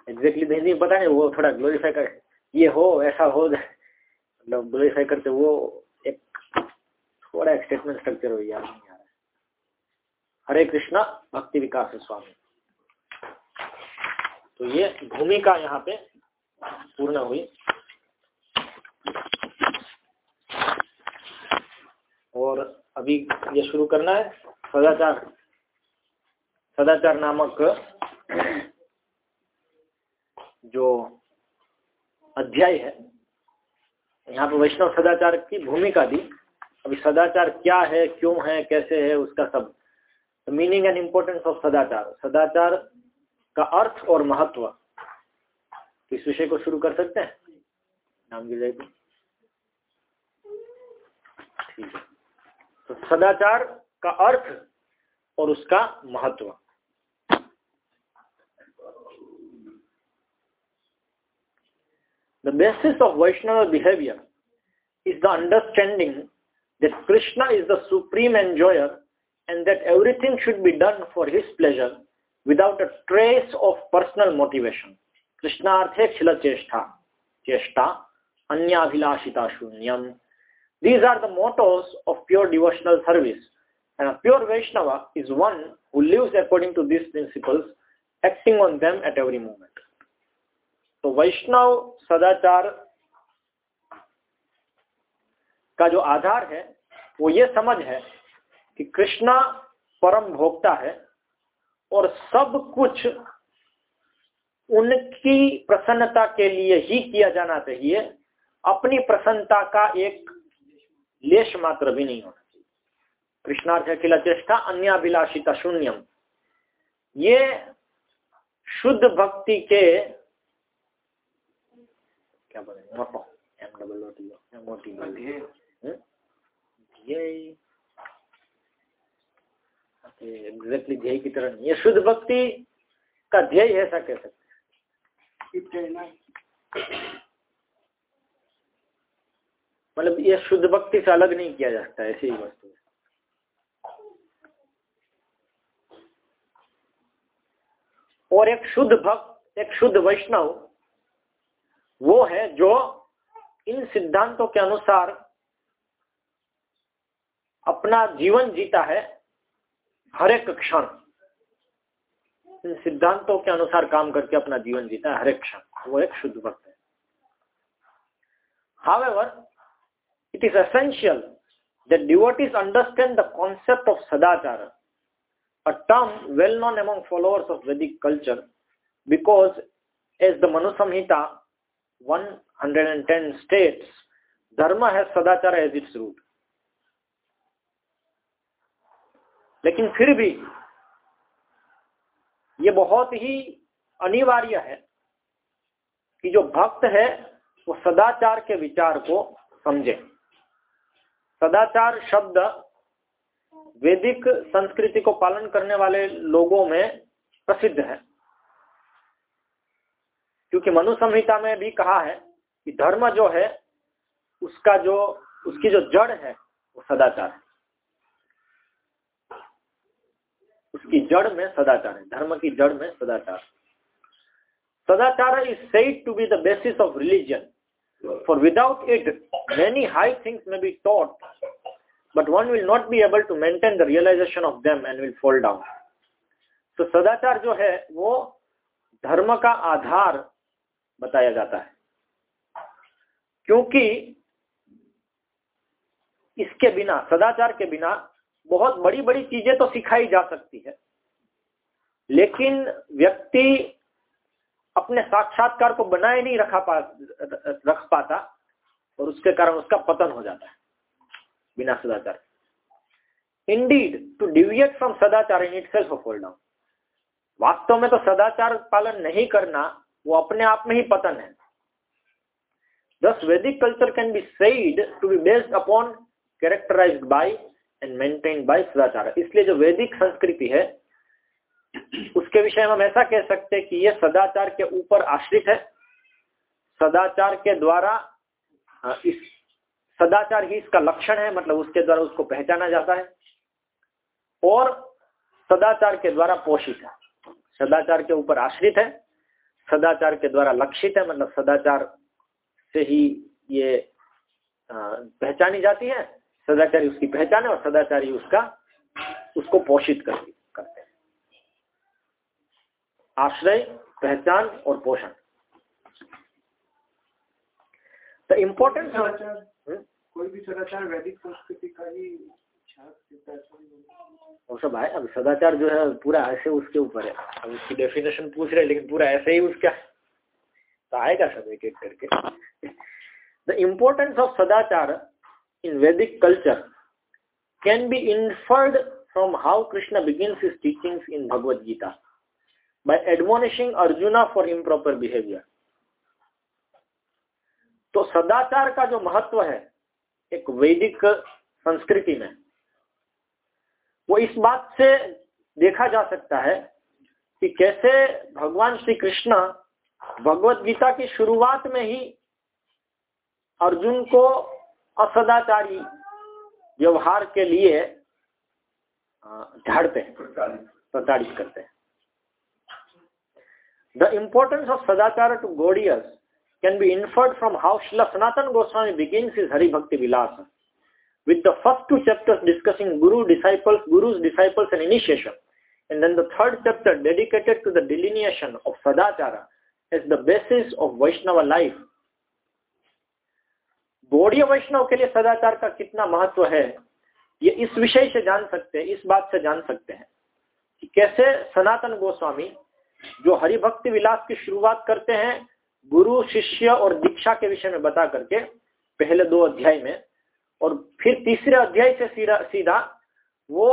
A: एग्जैक्टली हिंदी पता नहीं वो थोड़ा ग्लोरीफाई कर ये हो ऐसा हो मतलब ग्लोरीफाई करते वो एक थोड़ा एक स्टेटमेंट स्ट्रक्चर हो नहीं हरे कृष्णा भक्ति विकास स्वामी। तो ये भूमिका यहाँ पे पूर्ण हुई। और अभी ये शुरू करना है। सदाचार सदाचार नामक जो अध्याय है, यहाँ पे वैष्णव सदाचार की भूमिका दी। अभी सदाचार क्या है, क्यों है, कैसे है, उसका सब, मीनिंग एंड इम्पोर्टेंस ऑफ़ सदाचार। सदाचार का अर्थ और महत्व। तो इस विषय को शुरू कर सकते हैं? नाम गिर जाएगा। तो सदाचार का अर्थ और उसका महत्व। The basis of Vaishnava behaviour is the understanding that Krishna is the supreme enjoyer and that everything should be done for his pleasure without a trace of personal motivation कृष्णार्थे छिल चेष्टा चेष्टा अन्याभिलाषिता शून्यम these are the mottos of pure devotional service and pure Vaishnava is one who lives according to this principle acting on them at every moment तो वैष्णव सदाचार का जो आधार है, वो ये समझ है कि कृष्णा परम भोक्ता है और सब कुछ उनकी प्रसन्नता के लिए ही किया जाना चाहिए। अपनी प्रसन्नता का एक लेश मात्र भी नहीं होना चाहिए। कृष्णार्थ अखिला चेष्टा अन्याभिलाषिता शून्यम। ये शुद्ध भक्ति के क्या बोलेंगे एग्जैक्टली ध्येय की तरह नहीं ये शुद्ध भक्ति का ध्येय ऐसा कह सकते हैं। मतलब ये शुद्ध भक्ति से अलग नहीं किया जाता ऐसी ही वस्तु और एक शुद्ध भक्त एक शुद्ध वैष्णव वो है जो इन सिद्धांतों के अनुसार अपना जीवन जीता है हरेक क्षण। सिद्धांतों के अनुसार काम करके अपना जीवन जीता है हरेक क्षण। वो एक शुद्ध भक्त है। However it is essential that devotees understand the concept of sadachar a term well known among followers of Vedic culture because as the Manusamhita one hundred and ten state धर्म है सदाचार एज इट्स रूट लेकिन फिर भी ये बहुत ही अनिवार्य है कि जो भक्त है, वो सदाचार के विचार को समझे। सदाचार शब्द वैदिक संस्कृति को पालन करने वाले लोगों में प्रसिद्ध है। क्योंकि मनु संहिता में भी कहा है कि धर्म जो है, उसका जो, उसकी जो जड़ है, वो सदाचार है। उसकी जड़ में सदाचार है, धर्म की जड़ में सदाचार। Sadachar is said to be the basis of religion for without it many high things may be taught but one will not be able to maintain the realisation of them and will fall down तो सदाचार जो है, वो धर्म का आधार बताया जाता है। क्योंकि इसके बिना, सदाचार के बिना बहुत बड़ी बड़ी चीज़ें तो सिखाई जा सकती है। लेकिन व्यक्ति अपने साक्षात्कार को बनाए नहीं रखा पा, रख पाता और उसके कारण उसका पतन हो जाता है बिना सदाचार Indeed to deviate from sadachar in itself fall down वास्तव में तो सदाचार पालन नहीं करना, वो अपने आप में ही पतन है। Thus Vedic culture can be said to be based upon characterised by and maintain by sadachar इसलिए जो वैदिक संस्कृति है, उसके विषय में हम ऐसा कह सकते हैं कि यह सदाचार के ऊपर आश्रित है। सदाचार के द्वारा इस, सदाचार ही इसका लक्षण है मतलब उसके द्वारा उसको पहचाना जाता है। और सदाचार के द्वारा पोषित है। सदाचार के ऊपर आश्रित है, सदाचार के द्वारा लक्षित है मतलब सदाचार से ही ये पहचानी जाती है। सदाचारी उसकी पहचान है और सदाचारी उसका उसको पोषित कर, करते हैं। आश्रय पहचान और पोषण। द इम्पोर्टेंट
B: कोई भी सदाचार वैदिक संस्कृति का ही
A: वो सब है अब सदाचार जो है पूरा ऐसे उसके ऊपर है। अब उसकी डेफिनेशन पूछ रहे लेकिन पूरा ऐसे ही उसका तो आएगा सब एक एक करके। The importance of sadachar in Vedic culture can be inferred from how Krishna begins his teachings in Bhagavad Gita by admonishing Arjuna for improper behavior. तो सदाचार का जो महत्व है एक वैदिक संस्कृति में वो इस बात से देखा जा सकता है कि कैसे भगवान श्री कृष्ण भगवत गीता की शुरुआत में ही अर्जुन को असदाचारी व्यवहार के लिए झाड़ते हैं, प्रताड़ित करते हैं। The importance of sadachar to Gaudiyas can be inferred from how Srila Sanatana Goswami begins Haribhakti Vilas with the first two chapters discussing guru disciples guru's disciples and initiation and then the third chapter dedicated to the delineation of sadachar as the basis of Vaishnava life Gaudiya वैष्णव के लिए सदाचार का कितना महत्व है, ये इस विषय से जान सकते हैं, इस बात से जान सकते हैं कि कैसे सनातन गोस्वामी जो हरिभक्ति विलास की शुरुआत करते हैं, गुरु, शिष्य और दीक्षा के विषय में बता करके पहले दो अध्याय में और फिर तीसरे अध्याय से सीधा सीधा वो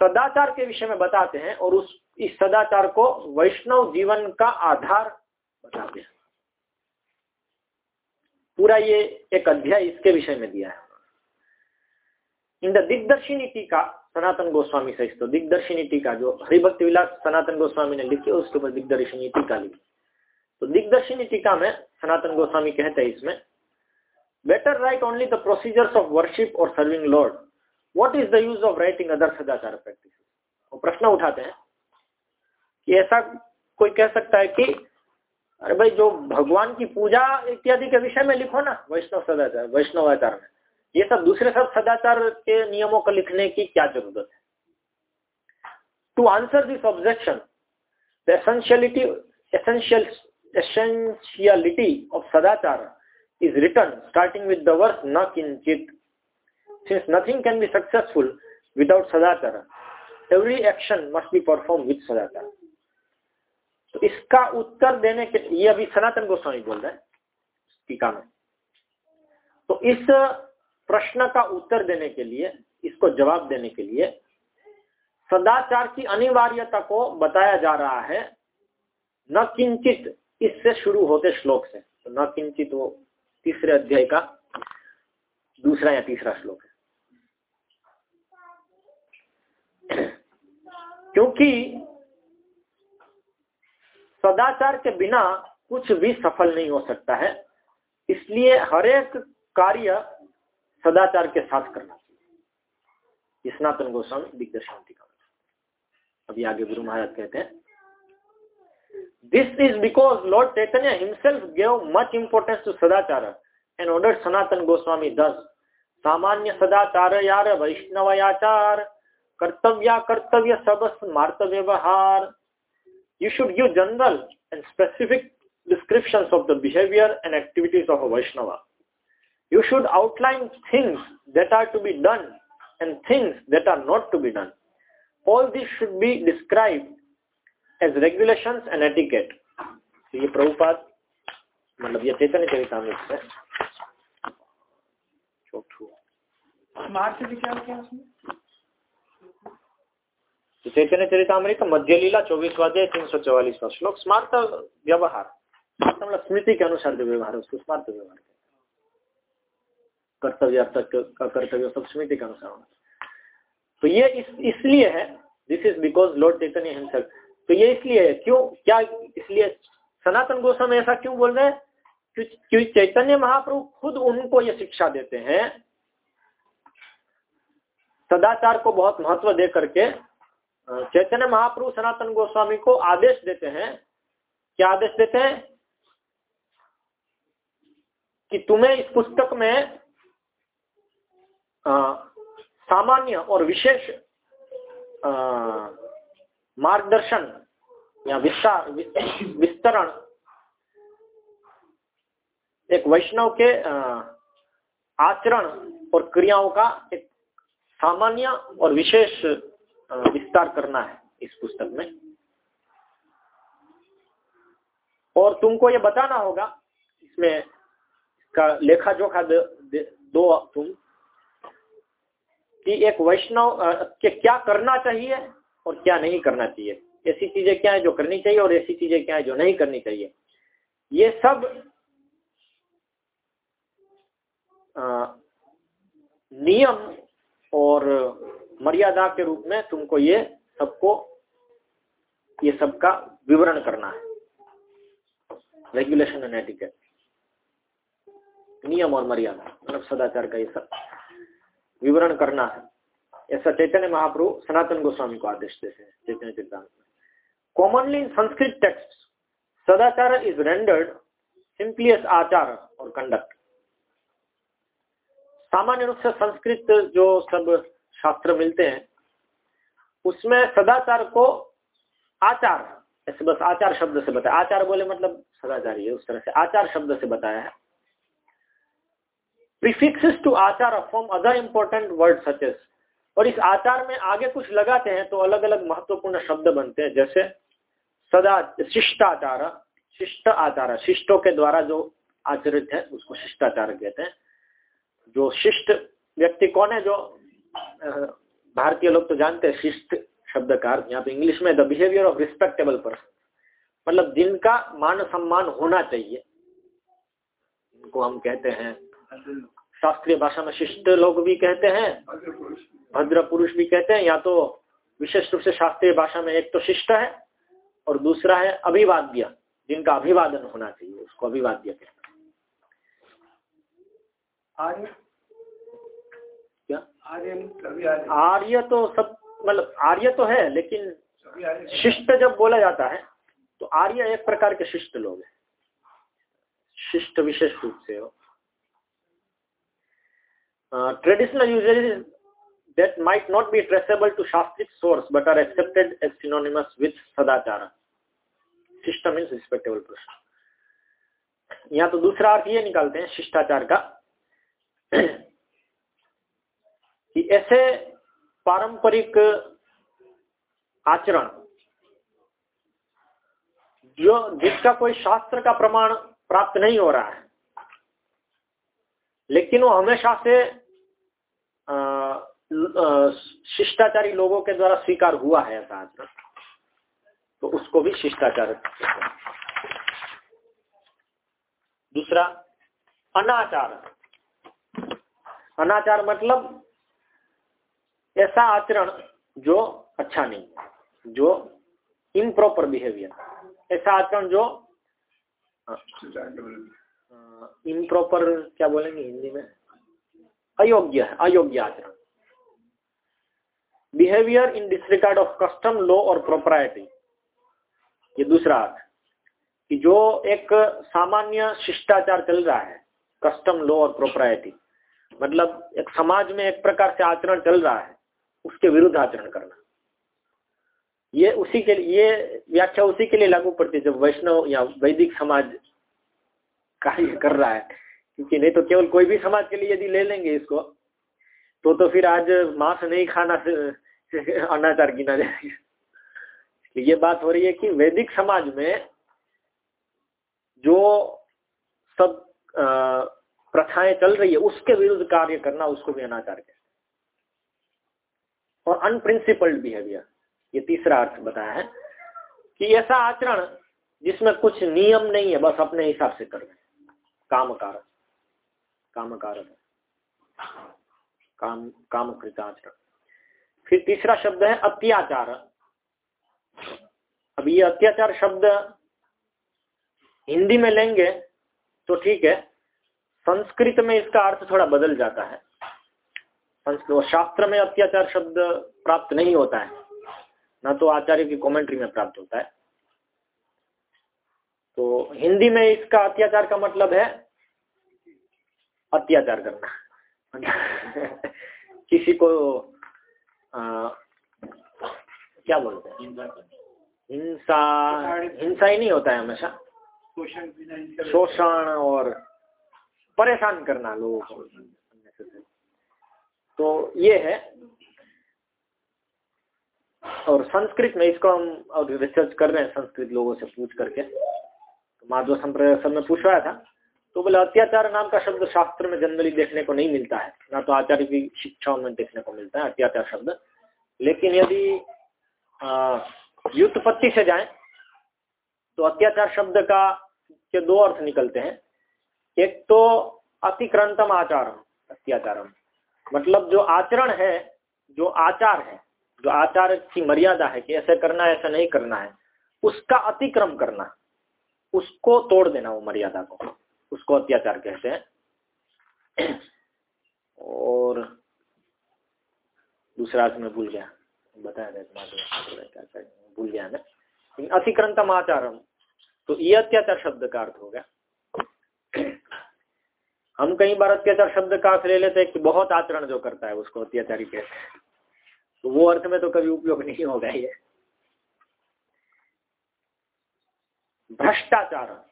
A: सदाचार के विषय में बताते हैं और उस, इस सदाचार को वैष्णव जीवन का आधार बताते हैं। पूरा ये एक अध्याय इसके विषय में दिया है। इन द दिग्दर्शिनी टीका सनातन गोस्वामी से तो दिग्दर्शिनी टीका जो हरिभक्ति विलास सनातन गोस्वामी ने लिखी उसके ऊपर दिग्दर्शिनी टीका लिखी। तो दिग्दर्शिनी टीका में सनातन गोस्वामी कहते हैं इसमें better write only the procedures of worship और serving Lord what is the use of writing other sadachar practice प्रश्न उठाते हैं कि ऐसा कोई कह सकता है कि अरे भाई, जो भगवान की पूजा इत्यादि के विषय में लिखो ना, वैष्णव सदाचार, वैष्णव आचार में, ये सब दूसरे सब सदाचार के नियमों को लिखने की क्या ज़रूरत है? To answer this objection essentiality essential essentiality of sadachar is written starting with the न किंचित since nothing can be successful without sadachar every action must be perform with sadachar तो इसका उत्तर देने के ये अभी सनातन गोस्वामी बोल रहे हैं, टीका में। तो इस प्रश्न का उत्तर देने के लिए, इसको जवाब देने के लिए, सदाचार की अनिवार्यता को बताया जा रहा है, न किंचित इससे शुरू होते श्लोक से। तो न किंचित वो तीसरे अध्याय का दूसरा या तीसरा श्लोक है। क्योंकि सदाचार के बिना कुछ भी सफल नहीं हो सकता है। इसलिए हर एक कार्य सदाचार के साथ करना चाहिए। स्नातन गोस्वामी दिग्दर्शन का अभी आगे गुरु महाराज कहते हैं this is because Lord Chaitanya himself gave much importance to sadachar and order Sanatana Goswami thus सामान्य सदाचार यार वैष्णवयाचार कर्तव्य कर्तव्य सब स्मार्त व्यवहार you should give general and specific descriptions of the behavior and activities of a Vaishnava. You should outline things that are to be done and things that are not to be done. all this should be described as regulations and etiquette. तो ये प्रभुपाद मतलब ये चैतन्य चरितमृत है तो चैतन्य चरितमृत मध्य लीला चौबीसवाध्याय तीन सौ चौवालीस चौवालीसवा श्लोक, स्मार्त व्यवहार। मतलब स्मृति के अनुसार जो व्यवहार है, उसको स्मार्त व्यवहार कर्तव्य का कर्तव्य सब स्मृति के अनुसार होना तो ये इस इसलिए है this is because Lord Chaitanya himself तो ये इसलिए है, क्यों क्या इसलिए सनातन गोस्वामी ऐसा क्यों बोल रहे हैं? क्योंकि चैतन्य महाप्रभु खुद उनको ये शिक्षा देते हैं, सदाचार को बहुत महत्व दे करके चैतन्य महाप्रभु सनातन गोस्वामी को आदेश देते हैं। क्या आदेश देते हैं? कि तुम्हें इस पुस्तक में सामान्य और विशेष मार्गदर्शन या विस्तार विस्तरण एक वैष्णव के आचरण और क्रियाओं का एक सामान्य और विशेष विस्तार करना है इस पुस्तक में। और तुमको ये बताना होगा इसमें इसका लेखा जोखा दो तुम कि एक वैष्णव के क्या करना चाहिए और क्या नहीं करना चाहिए। ऐसी चीज़ें क्या है जो करनी चाहिए और ऐसी चीज़ें क्या है जो नहीं करनी चाहिए। ये सब आ, नियम और मर्यादा के रूप में तुमको ये सबको, ये सबका विवरण करना है। रेगुलेशन एंड एटिकेट नियम और मर्यादा मतलब सदाचार का ये सब विवरण करना है। ऐसा चैतन्य महाप्रभु सनातन गोस्वामी को आदेश देते हैं, चैतन्य चिंता commonly in Sanskrit text sadachar is rendered simply achar or conduct सामान्य रूप से संस्कृत जो सब शास्त्र मिलते हैं, उसमें सदाचार को आचार, ऐसे बस आचार शब्द से बताया। आचार बोले मतलब सदाचारी है, उस तरह से आचार शब्द से बताया है। Prefixes to achar from other important word such as और इस आचार में आगे कुछ लगाते हैं तो अलग अलग महत्वपूर्ण शब्द बनते हैं, जैसे सदा, शिष्टाचार शिष्ट आचार शिष्टों के द्वारा जो आचरित है, उसको शिष्टाचार कहते हैं। जो शिष्ट व्यक्ति कौन है, जो भारतीय लोग तो जानते हैं, शिष्ट शब्द का अर्थ यहाँ पे इंग्लिश में the behaviour of respectable person मतलब जिनका मान सम्मान होना चाहिए। इनको हम कहते हैं, शास्त्रीय भाषा में शिष्ट लोग भी कहते हैं भद्र पुरुष भी कहते हैं, या तो विशेष रूप से शास्त्रीय भाषा में एक तो शिष्ट है, और दूसरा है अभिवाद्य, जिनका अभिवादन होना चाहिए, उसको अभिवाद्य कहते
B: हैं।
A: आर्य तो सब मतलब आर्य तो है, लेकिन शिष्ट जब बोला जाता है तो आर्य एक प्रकार के शिष्ट लोग हैं। शिष्ट विशेष रूप से हो। Traditional usages that might not be traceable to shastric source but are accepted as synonymous with sadachar. Shishta means respectable प्रश्न यहाँ तो दूसरा अर्थ ये निकालते हैं, शिष्टाचार का। कि ऐसे पारंपरिक आचरण, जो जिसका कोई शास्त्र का प्रमाण प्राप्त नहीं हो रहा है, लेकिन वो हमेशा से शिष्टाचारी लोगों के द्वारा स्वीकार हुआ है ऐसा आचरण तो उसको भी शिष्टाचार दूसरा, अनाचार। अनाचार मतलब ऐसा आचरण जो अच्छा नहीं है, जो इम्प्रॉपर बिहेवियर ऐसा आचरण जो इम्प्रॉपर क्या बोलेंगे हिंदी में? अयोग्य है, अयोग्य आचरण। Behaviour in disregard of custom law और प्रोपराइटी ये दूसरा अर्थ कि जो एक सामान्य शिष्टाचार चल रहा है कस्टम लॉ और प्रोपराइटी मतलब एक समाज में एक प्रकार से आचरण चल रहा है उसके विरुद्ध आचरण करना। ये उसी के लिए, ये व्याख्या उसी के लिए लागू पड़ती है जब वैष्णव या वैदिक समाज कार्य कर रहा है। क्योंकि नहीं तो केवल कोई भी समाज के लिए यदि ले लेंगे इसको तो तो फिर आज मांस नहीं खाना अनाचार गिना जाएगा। ये बात हो रही है कि वैदिक समाज में जो सब प्रथाएँ चल रही है, उसके विरुद्ध कार्य करना, उसको भी अनाचार कहते और अनप्रिंसिपल्ड बिहेवियर ये तीसरा अर्थ बताया है कि ऐसा आचरण जिसमें कुछ नियम नहीं है, बस अपने हिसाब से कर रहे काम कारक काम कारक काम काम आचरण। फिर तीसरा शब्द है अत्याचार। अब ये अत्याचार शब्द हिंदी में लेंगे तो ठीक है, संस्कृत में इसका अर्थ थोड़ा बदल जाता है। संस्कृत शास्त्र में अत्याचार शब्द प्राप्त नहीं होता है। ना तो आचार्य की कमेंट्री में प्राप्त होता है। तो हिंदी में इसका अत्याचार का मतलब है अत्याचार करना। किसी को आ, क्या बोलते हैं? हिंसा हिंसा ही नहीं होता है हमेशा। शोषण और परेशान करना लोगों को। तो ये है। और संस्कृत में इसको हम और रिसर्च कर रहे हैं, संस्कृत लोगों से पूछ करके। तो माधव संप्रदाय सब में पूछवाया था तो बोले, अत्याचार नाम का शब्द शास्त्र में जनरली देखने को नहीं मिलता है। ना तो आचार्य की शिक्षाओं में देखने को मिलता है, अत्याचार शब्द। लेकिन यदि व्युत्पत्ति से जाए तो अत्याचार शब्द का के दो अर्थ निकलते हैं। एक तो अतिक्रंतम आचारम, अत्याचारम। मतलब जो आचरण है, जो आचार है, जो आचार की मर्यादा है कि ऐसे करना है, ऐसा नहीं करना है, उसका अतिक्रम करना, उसको तोड़ देना वो मर्यादा को। उसको अत्याचार कहते हैं। और दूसरा अर्थ में भूल गया। बताया था भूल गया मैं। अतिक्रंतम आचारम। तो ये अत्याचार शब्द का अर्थ हो गया। हम कई बार अत्याचार शब्द का अर्थ ले लेते हैं कि बहुत आचरण जो करता है उसको अत्याचारी कहते हैं। तो वो अर्थ में तो कभी उपयोग नहीं होगा ये। भ्रष्टाचार।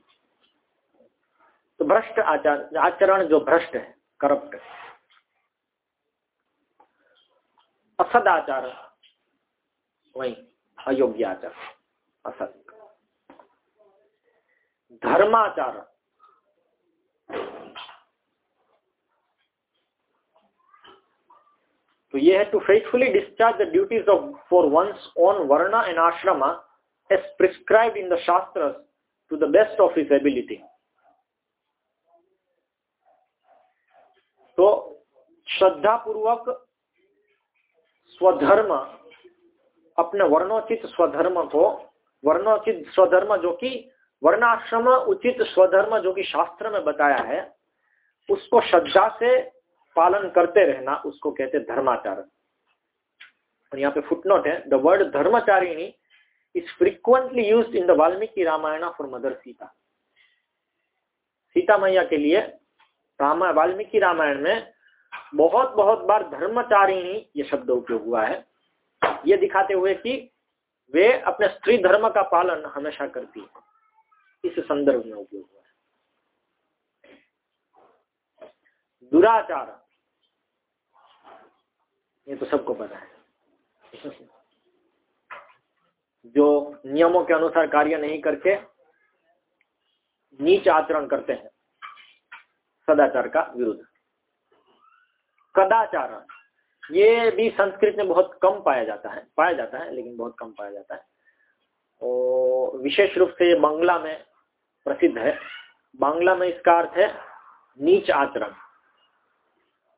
A: तो भ्रष्ट आचार, आचरण जो भ्रष्ट है करप्ट असद आचार, वही अयोग्य आचार, असद। धर्माचार। तो ये है to faithfully discharge the duties of for one's own varna and ashrama as prescribe in the shastra to the best of his ability तो श्रद्धा पूर्वक स्वधर्म, अपने वर्णोचित स्वधर्म को, वर्णोचित स्वधर्म जो कि वर्णाश्रम उचित स्वधर्म जो कि शास्त्र में बताया है, उसको श्रद्धा से पालन करते रहना, उसको कहते धर्माचार। और यहाँ पे फुटनोट है the word dharmacharini is frequently use in the Valmiki Ramayana for mother Sita Sita मैया के लिए रामा, वाल्मीकि रामायण में बहुत बहुत बार धर्मचारिणी ये शब्द उपयोग हुआ है। ये दिखाते हुए कि वे अपने स्त्री धर्म का पालन हमेशा करती है। इस संदर्भ में उपयोग हुआ है। दुराचार। ये तो सबको पता है। जो नियमों के अनुसार कार्य नहीं करके नीच आचरण करते हैं, सदाचार का विरुद्ध। कदाचार ये भी संस्कृत में बहुत कम पाया जाता है, पाया जाता है, लेकिन बहुत कम पाया जाता है। और विशेष रूप से ये बांग्ला में प्रसिद्ध है। बांग्ला में इसका अर्थ है नीच आचरण।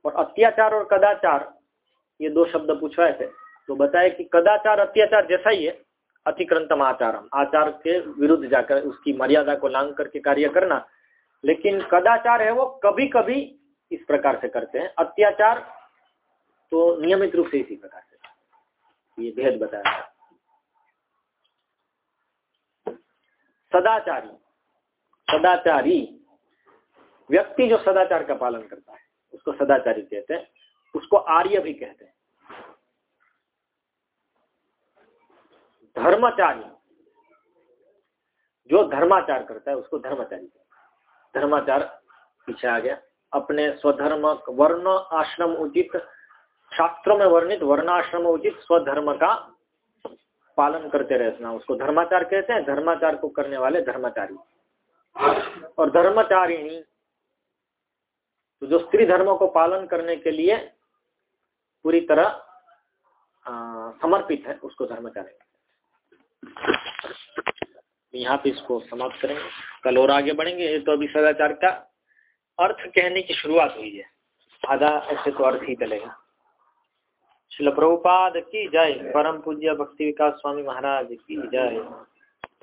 A: और अत्याचार और कदाचार ये दो शब्द पूछवाए थे तो बताए कि कदाचार अत्याचार जैसा ही है, अतिक्रंतम आचारम। आचार के विरुद्ध जाकर उसकी मर्यादा को लांग करके कार्य करना। लेकिन कदाचार है वो कभी कभी इस प्रकार से करते हैं। अत्याचार तो नियमित रूप से इसी प्रकार से। ये भेद बताया था सदाचारी। सदाचारी। व्यक्ति जो सदाचार का पालन करता है, उसको सदाचारी कहते हैं। उसको आर्य भी कहते हैं। धर्माचारी जो धर्माचार करता है, उसको धर्माचारी कहते हैं। धर्माचार पीछे आ गया। अपने स्वधर्म, वर्ण, आश्रम उचित, शास्त्रों में वर्णित, वर्णाश्रम उचित स्वधर्म का पालन करते रहना उसको धर्माचार कहते हैं। धर्माचार को करने वाले धर्माचारी और धर्मचारिणी तो जो स्त्री धर्म को पालन करने के लिए पूरी तरह समर्पित है उसको धर्मचारी यहाँ पे इसको समाप्त करेंगे। कल और आगे बढ़ेंगे, ये तो अभी सदाचार का अर्थ कहने की शुरुआत हुई है। आधा ऐसे तो अर्थ ही चलेगा। शिल प्रभुपाद की जय। परम पूज्य भक्ति विकास स्वामी महाराज की जय।